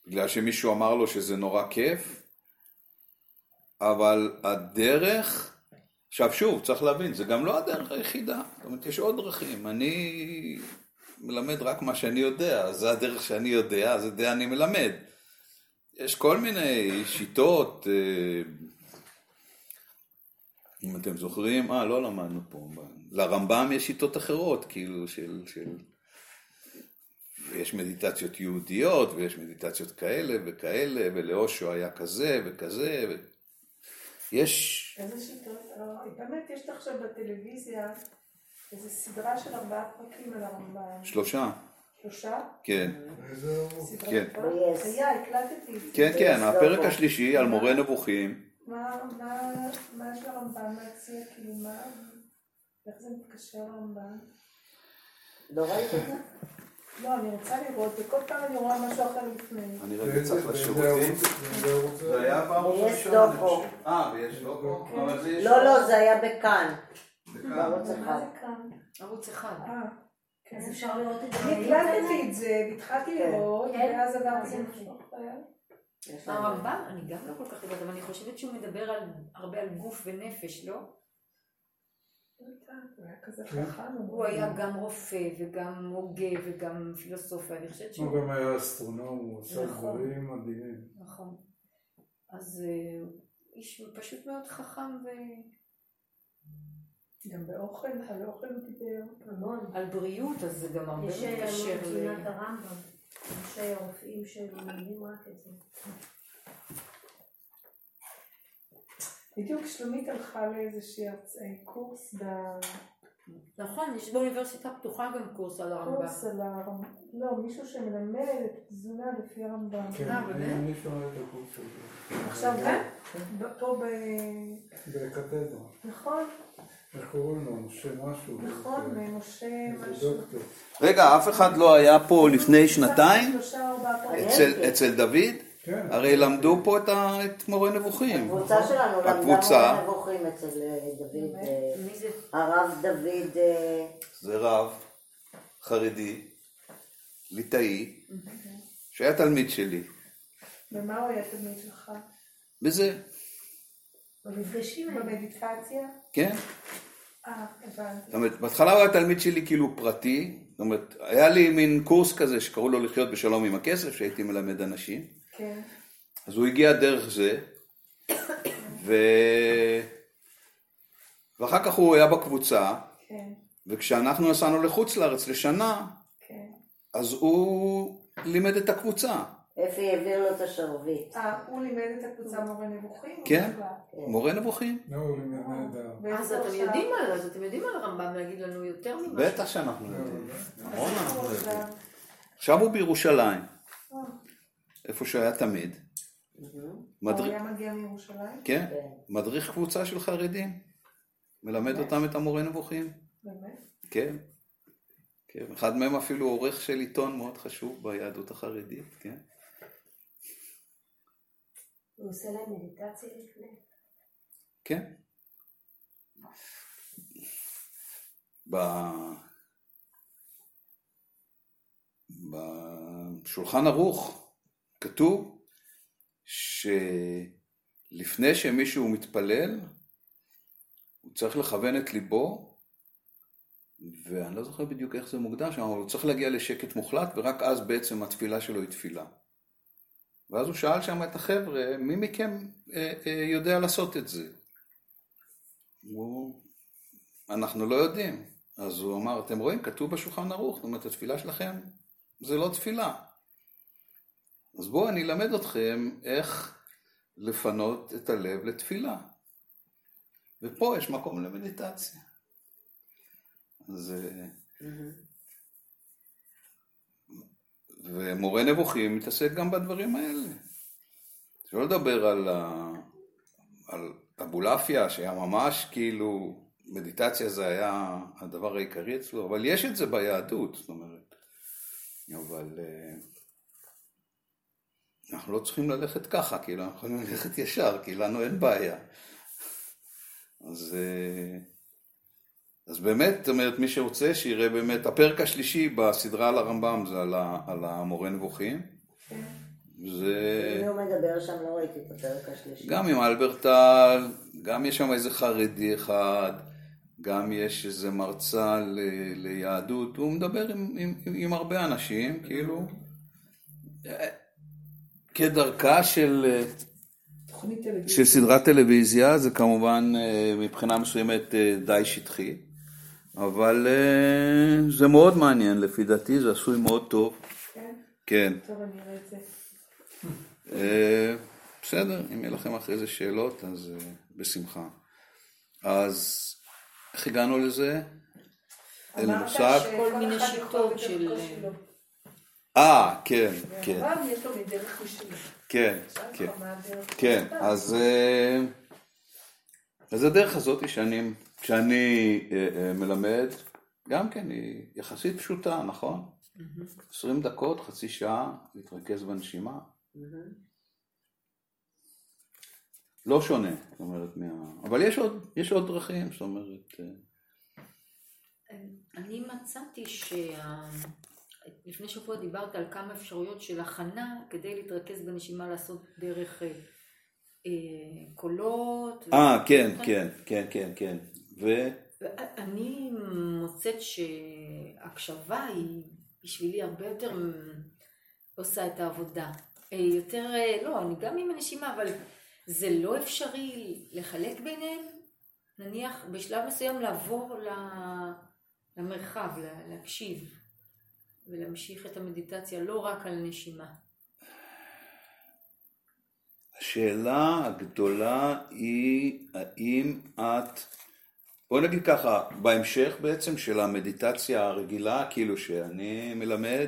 בגלל שמישהו אמר לו שזה נורא כיף, אבל הדרך, עכשיו שוב, צריך להבין, זה גם לא הדרך היחידה, זאת אומרת, יש עוד דרכים, אני מלמד רק מה שאני יודע, זה הדרך שאני יודע, זה די אני מלמד. יש כל מיני שיטות, אה, אם אתם זוכרים, אה, לא למדנו פה, לרמב"ם יש שיטות אחרות, כאילו, של, של... ויש מדיטציות יהודיות, ויש מדיטציות כאלה וכאלה, ולאושו היה כזה וכזה, ו... יש... איזה שיטות? באמת, יש עכשיו בטלוויזיה איזו סדרה של ארבעה פרקים על הרמב"ם. שלושה, שלושה? כן. כן. היה, הקלטתי. כן, כן, הפרק סלובו. השלישי על מורה נבוכים, מה, מה, מה יש לרמב"ם להציע? כאילו, מה... איך זה מתקשר לרמב"ם? לא ראית את זה? לא, אני רוצה לראות, וכל פעם אני רואה משהו אחר לפני. אני ערוץ? באיזה ערוץ זה היה בערוץ ויש הראשון, אני לוקו. חושב. אה, ויש יש... לא, לא, זה היה בכאן. בערוץ מה אחד. זה כאן? ערוץ אחד. אה, כן. אז אפשר לראות את זה. אני הקלטתי את זה, והתחלתי כן. לראות, כן. ואז עברתי. יש הרמב"ם, אני גם לא כל כך יודעת, אבל אני חושבת שהוא מדבר על- הרבה על גוף ונפש, לא? יודעת, הוא היה כזה כן. חכם. הוא היה גם רופא וגם הוגה וגם פילוסוף, ואני חושבת שהוא... הוא גם היה אסטרונום, הוא עשה נכון. דברים מדהימים. נכון. אז אה, איש פשוט מאוד חכם גם באוכל, על אוכל הוא דיבר. המון. ועל בריאות, אז זה גם הרבה יש מתקשר המון תזונת ל... הרמב"ם. יש אה, רופאים שמלמדים רק את זה. בדיוק שלומית הלכה לאיזשהי הרצ- אה, קורס ב- נכון, יש באוניברסיטה הפתוחה גם קורס על הרמב"ם. קורס על הרמב"ם. לא, מישהו שמלמד את תזונה לפי הרמב"ם. כן, אה, אני שומע את הקורס הזה. עכשיו כן? ב- פה ב... בקתדרה. נכון, איך קוראים לו? משה משהו. נכון, משה משהו. דוקטור. רגע, אף אחד לא היה פה לפני שנתיים? אצל דוד? כן. הרי למדו פה את, ה, את מורה נבוכים. הקבוצה שלנו למדה הקבוצה. מורה נבוכים אצל אה, דוד, אה, מי זה? הרב דוד, אה, זה רב חרדי, ליטאי, שהיה תלמיד שלי. ומה הוא היה תלמיד שלך? בזה, במפגשים. במדיטציה? כן? אה, הבנתי. זאת אומרת, בהתחלה הוא היה תלמיד שלי כאילו פרטי, זאת אומרת, היה לי מין קורס כזה שקראו לו לחיות בשלום עם הכסף, שהייתי מלמד אנשים. כן. אז הוא הגיע דרך זה, ו... ואחר כך הוא היה בקבוצה, כן, וכשאנחנו נסענו לחוץ לארץ לשנה, כן. אז הוא לימד את הקבוצה. אפי העביר לו את השרביט. אה, הוא לימד את הקבוצה מורה נבוכים? כן. בכלל? מורה נבוכים? לא, הוא לימד נהדר. ואיפה אז אתם? יודעים על אז אתם יודעים על הרמב"ם להגיד לנו יותר ממה בטח שאנחנו יודעים. נכון, איפה אנחנו הוא יודעים. עכשיו? עכשיו הוא בירושלים, אה, איפה שהיה תמיד. הוא היה מגיע מירושלים? כן, כן. מדריך קבוצה של חרדים. מלמד אותם את המורה נבוכים. באמת? כן. כן. אחד מהם אפילו עורך של עיתון מאוד חשוב ביהדות החרדית, כן. הוא עושה להם מדיטציה לפני. כן. ב... בשולחן ערוך כתוב שלפני שמישהו מתפלל, הוא צריך לכוון את ליבו, ואני לא זוכר בדיוק איך זה מוגדר שם, אבל הוא צריך להגיע לשקט מוחלט, ורק אז בעצם התפילה שלו היא תפילה. ואז הוא שאל שם את החבר'ה, מי מכם אה, אה, יודע לעשות את זה? הוא, אנחנו לא יודעים. אז הוא אמר, אתם רואים, כתוב בשולחן ערוך, זאת אומרת, התפילה שלכם זה לא תפילה. אז בואו אני אלמד אתכם איך לפנות את הלב לתפילה. ופה יש מקום למדיטציה. אז... אה, ומורה נבוכים מתעסק גם בדברים האלה. שלא לדבר על, ה... על אבולעפיה, שהיה ממש כאילו, מדיטציה זה היה הדבר העיקרי אצלו, אבל יש את זה ביהדות, זאת אומרת. אבל אה, אנחנו לא צריכים ללכת ככה, כאילו, אנחנו יכולים ללכת ישר, כי לנו אין בעיה. אז, אה, אז באמת, זאת אומרת, מי שרוצה, שיראה באמת, הפרק השלישי בסדרה על הרמב"ם זה על, ה, על המורה נבוכים. זה... מי הוא מדבר שם? לא ראיתי את הפרק השלישי. גם עם אלברטל, גם יש שם איזה חרדי אחד, גם יש איזה מרצה ל, ליהדות, הוא מדבר עם, עם, עם, עם הרבה אנשים, כאילו, כדרכה של, תוכנית טלוויזיה. של סדרת טלוויזיה, זה כמובן אה, מבחינה מסוימת אה, די שטחי, אבל אה, זה מאוד מעניין לפי דעתי, זה עשוי מאוד טוב. כן? כן. טוב, אני אראה את זה. אה, בסדר, אם יהיה לכם אחרי זה שאלות, אז בשמחה. אז איך הגענו לזה? אין לי אמרת מושג. שכל כל מיני שיטות של-. אה, כן, כן, והרב יש לו מדרך משלו. כן, כן. כן. אז, אה, אז הדרך הזאת שאני, שאני אה, אה, מלמד, גם כן היא יחסית פשוטה, נכון? 20 דקות, חצי שעה, להתרכז בנשימה. לא שונה, זאת אומרת, מה... אבל יש עוד, יש עוד דרכים, זאת אומרת, אה, אני מצאתי שה... לפני שבוע דיברת על כמה אפשרויות של הכנה כדי להתרכז בנשימה לעשות דרך אה, קולות. אה, כן, כן, כן, כן, כן, ו... אני מוצאת שהקשבה היא בשבילי הרבה יותר עושה את העבודה. אה, יותר, אה, לא, אני גם עם הנשימה, אבל זה לא אפשרי לחלק ביניהם? נניח בשלב מסוים לעבור למרחב, לה- להקשיב ולהמשיך את המדיטציה לא רק על נשימה. השאלה הגדולה היא האם את, בוא נגיד ככה, בהמשך בעצם של המדיטציה הרגילה, כאילו שאני מלמד,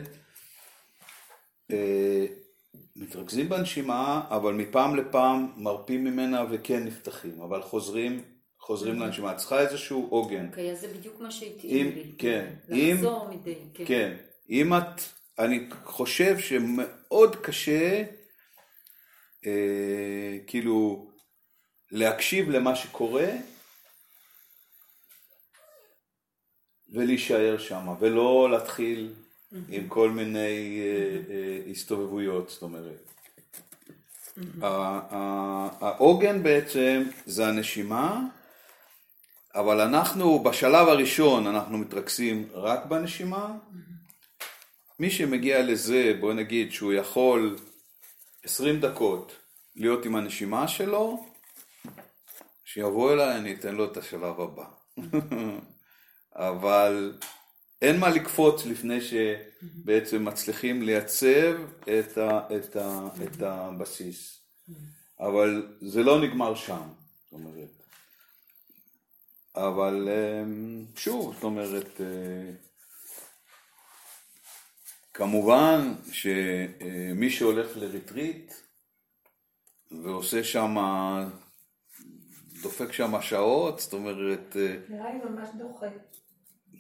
אה, מתרכזים בנשימה, אבל מפעם לפעם מרפים ממנה וכן נפתחים, אבל חוזרים, חוזרים לנשימה. את צריכה איזשהו עוגן. אוקיי, אז זה בדיוק מה שהתאים אם- לי. כן, אם- לחזור מדי, כן. כן, אם את, אני חושב שמאוד קשה, אה, כאילו, להקשיב למה שקורה ולהישאר שם, ולא להתחיל עם כל מיני אה, אה, הסתובבויות, זאת אומרת. ה- העוגן בעצם זה הנשימה, אבל אנחנו בשלב הראשון אנחנו מתרכזים רק בנשימה. מי שמגיע לזה, בוא נגיד שהוא יכול 20 דקות להיות עם הנשימה שלו, שיבוא אליי, אני אתן לו את השלב הבא. אבל אין מה לקפוץ לפני שבעצם מצליחים לייצב את, ה, את, ה, את הבסיס. אבל זה לא נגמר שם, זאת אומרת. אבל אמ, שוב, זאת אומרת, אה, כמובן שמי שהולך לריטריט ועושה שם, דופק שם שעות, זאת אומרת, אה, נראה לי ממש דוחה,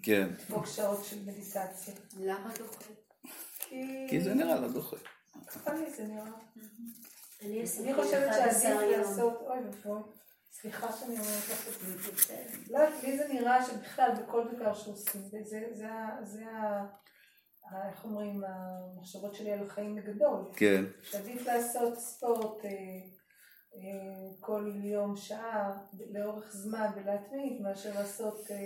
כן, לדפוק שעות של מדיטציה. למה דוחה? כי... כי זה נראה לה דוחה. זה נראה. אני חושבת שעדיף 11 יום. לעשות, אוי ואבוי, סליחה שאני אומרת לך את זה. לא, לי זה נראה שבכלל בכל דבר שעושים, וזה זה, איך אומרים, המחשבות שלי על החיים בגדול. כן, שעדיף לעשות ספורט אה, אה, כל יום שעה לאורך זמן ולהתמיד מאשר לעשות אה,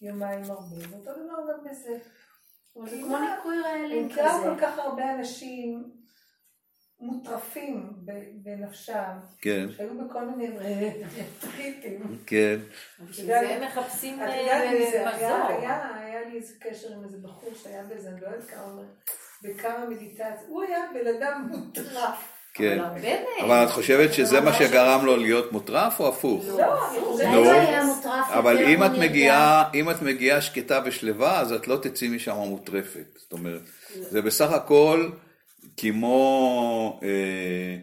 יומיים הרבה. ואותו דבר גם בזה. זה כמו ניקוי רעלים כזה. כל כך הרבה אנשים מוטרפים בנפשם, כן, שהיו בכל מיני טריטים. כן, בשביל זה מחפשים את אה, מזור. היה, לי איזה קשר עם איזה בחור שהיה באיזה, אני לא יודעת כמה, בכמה מדיטציות, הוא היה בן אדם מוטרף. כן. אבל את חושבת שזה מה שגרם לו להיות מוטרף או הפוך? לא, אני חושבת זה היה מוטרף אבל אם את. מגיעה, אם את מגיעה שקטה ושלווה, אז את לא תצאי משם מוטרפת. זאת אומרת, זה בסך הכל כמו, אה,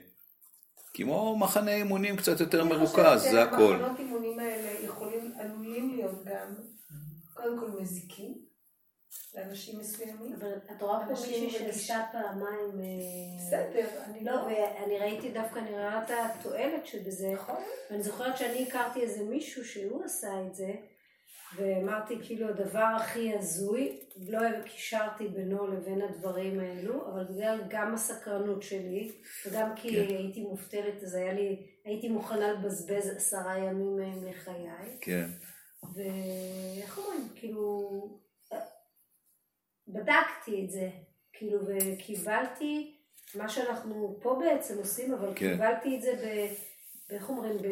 כמו מחנה אימונים קצת יותר אני מרוכז, חושבת זה הכל. שהמחנות אימונים האלה יכולים, עלולים להיות גם, קודם כל מזיקים לאנשים מסוימים. אבל את רואה פה מישהי שניסתה פעמיים... אה, בסדר, אני לא, לא... ואני ראיתי דווקא, אני רואה את התועלת שבזה. נכון. ואני זוכרת שאני הכרתי איזה מישהו שהוא עשה את זה, ואמרתי כאילו הדבר הכי הזוי, לא קישרתי בינו לבין הדברים האלו, אבל בגלל גם הסקרנות שלי, וגם כי כן. הייתי מובטלת, אז היה לי, הייתי מוכנה לבזבז עשרה ימים מחיי, כן, ואיך אומרים, כאילו, בדקתי את זה, כאילו, וקיבלתי מה שאנחנו פה בעצם עושים, אבל כן. קיבלתי את זה ב... איך אומרים, ב...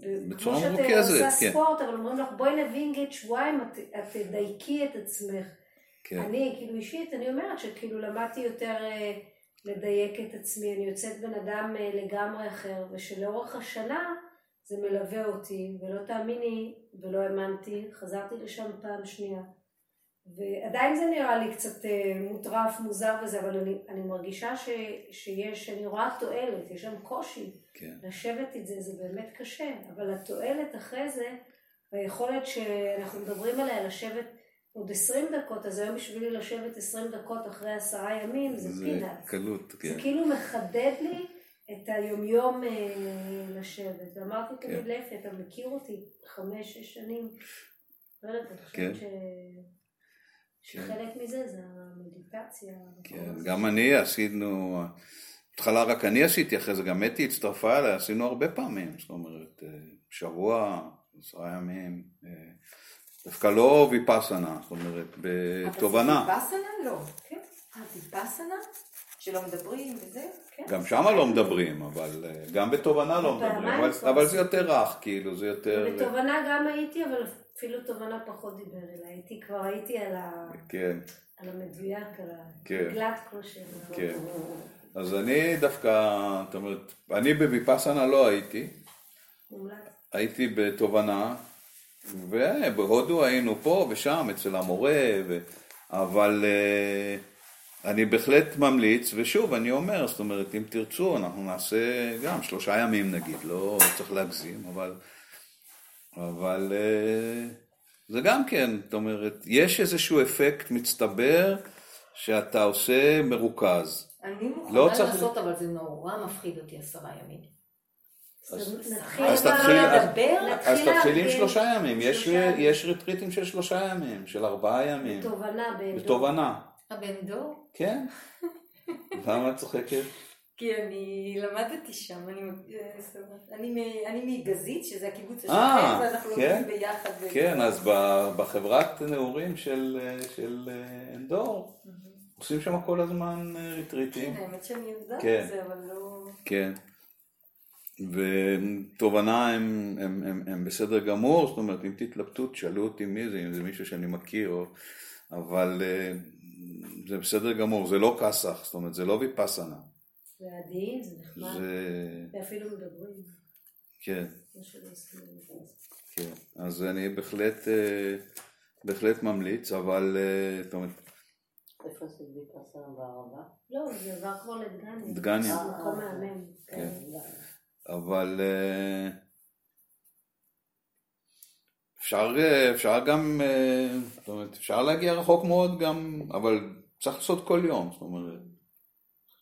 ב... בצורה כמו שאת מרוכזת, עושה כן. ספורט, אבל אומרים לך, בואי לווינגייט שבועיים, את, את תדייקי את עצמך. כן, אני, כאילו אישית, אני אומרת שכאילו למדתי יותר אה, לדייק את עצמי, אני יוצאת בן אדם אה, לגמרי אחר, ושלאורך השנה זה מלווה אותי, ולא תאמיני, ולא האמנתי, חזרתי לשם פעם שנייה. ועדיין זה נראה לי קצת אה, מוטרף, מוזר וזה, אבל אני, אני מרגישה ש, שיש, אני רואה תועלת, יש שם קושי. כן, לשבת את זה, זה באמת קשה, אבל התועלת אחרי זה, והיכולת שאנחנו מדברים עליה, לשבת עוד 20 דקות, אז היום בשבילי לשבת 20 דקות אחרי עשרה ימים, זה זה פינאץ. קלות, זה כן, כאילו מחדד לי את היומיום אה, לשבת. ואמרתי כן. תמיד לאפי, אתה מכיר אותי חמש, שש שנים. לא יודעת, אני כן. חושבת ש... שחלק מזה זה המדיטציה. כן. גם אני עשינו, בהתחלה רק אני עשיתי, אחרי זה גם אתי הצטרפה אליי, עשינו הרבה פעמים, זאת אומרת, אה, שבוע, עשרה ימים, אה, דווקא לא ויפאסנה, זאת אומרת, בתובנה. אבל ויפאסנה? לא. כן. אה, ויפאסנה? שלא מדברים וזה? כן. גם שם לא מדברים, אבל אה, גם בתובנה לא מדברים, אבל- אבל זה יותר רך, כאילו, זה יותר... בתובנה גם הייתי, אבל אפילו תובנה פחות דיבר אליי. הייתי כבר הייתי על, ה... כן, על המדויק, על כן. הגלת כושר. כן. אז אני דווקא, זאת אומרת, אני בוויפאסנה לא הייתי. הייתי בתובנה, ובהודו היינו פה ושם אצל המורה, ו... אבל אה, אני בהחלט ממליץ, ושוב, אני אומר, זאת אומרת, אם תרצו, אנחנו נעשה גם שלושה ימים נגיד, לא צריך להגזים, אבל, אבל אה, זה גם כן, זאת אומרת, יש איזשהו אפקט מצטבר שאתה עושה מרוכז. אני מוכנה לא צריך- לעשות, אבל זה נורא מפחיד אותי עשרה ימים. אז תתחיל- אז- תתחיל עם. שלושה ימים, יש, רטריטים של שלושה ימים, של ארבעה ימים, תובנה בעדו. בתובנה, הבן דור? כן? למה את צוחקת? כי אני למדתי שם, אני, אה, מגזית, שזה הקיבוץ השכן, אה, ואנחנו כן? לומדים ביחד. כן, אז בחברת נעורים של, אה, של אנדור, עושים שם כל הזמן אה, כן, האמת שאני יודעת כן. את זה, אבל לא... כן. ותובנה הם, הם, הם, הם בסדר גמור, זאת אומרת, אם תתלבטו, תשאלו אותי מי זה, אם זה מישהו שאני מכיר, או... אבל זה בסדר גמור, זה לא כסח, זאת אומרת, זה לא ויפאסנה. זה עדין, זה נחמד. זה... ואפילו מדברים. כן. כן. אז אני בהחלט, אה, בהחלט ממליץ, אבל, אה, זאת אומרת, איפה זה ויפאסנה בערבה? לא, זה עבר כבר לדגניה. דגניה. זה מקום מהמם. כן. אבל אה, אפשר, אה, אפשר גם, אה, זאת אומרת, אפשר להגיע רחוק מאוד גם, אבל צריך לעשות כל יום, זאת אומרת,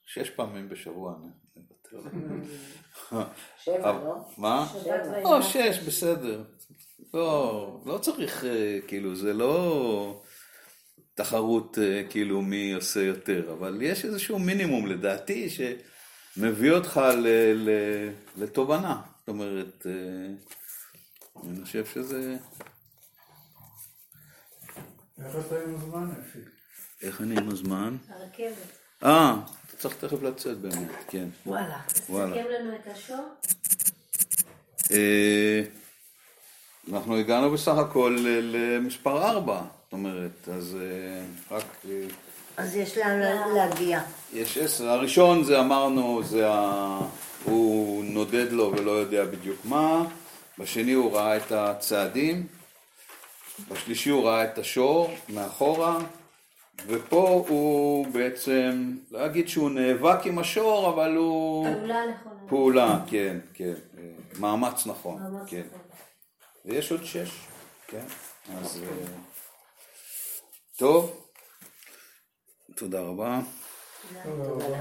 שש פעמים בשבוע. שבע, לא? מה? או שש, בסדר. לא, לא צריך, אה, כאילו, זה לא תחרות כאילו מי עושה יותר, אבל יש איזשהו מינימום לדעתי שמביא אותך לתובנה. זאת אומרת, אני חושב שזה... איך אתה עם הזמן, אפי? איך אני עם הזמן? הרכבת. אה, אתה צריך תכף לצאת באמת, כן. וואלה. וואלה. תסכם לנו את השור. אה, אנחנו הגענו בסך הכל למספר 4, זאת אומרת, אז אה, רק אה, אז יש לאן להגיע. יש עשר. הראשון זה אמרנו, זה ה... הוא נודד לו ולא יודע בדיוק מה. בשני הוא ראה את הצעדים. בשלישי הוא ראה את השור מאחורה. ופה הוא בעצם, לא אגיד שהוא נאבק עם השור, אבל הוא... פעולה נכונה. פעולה, כן, כן. אה, מאמץ נכון. מאמץ כן. נכון. ויש עוד שש, כן. אז... אה, טוב. תודה רבה. תודה רבה.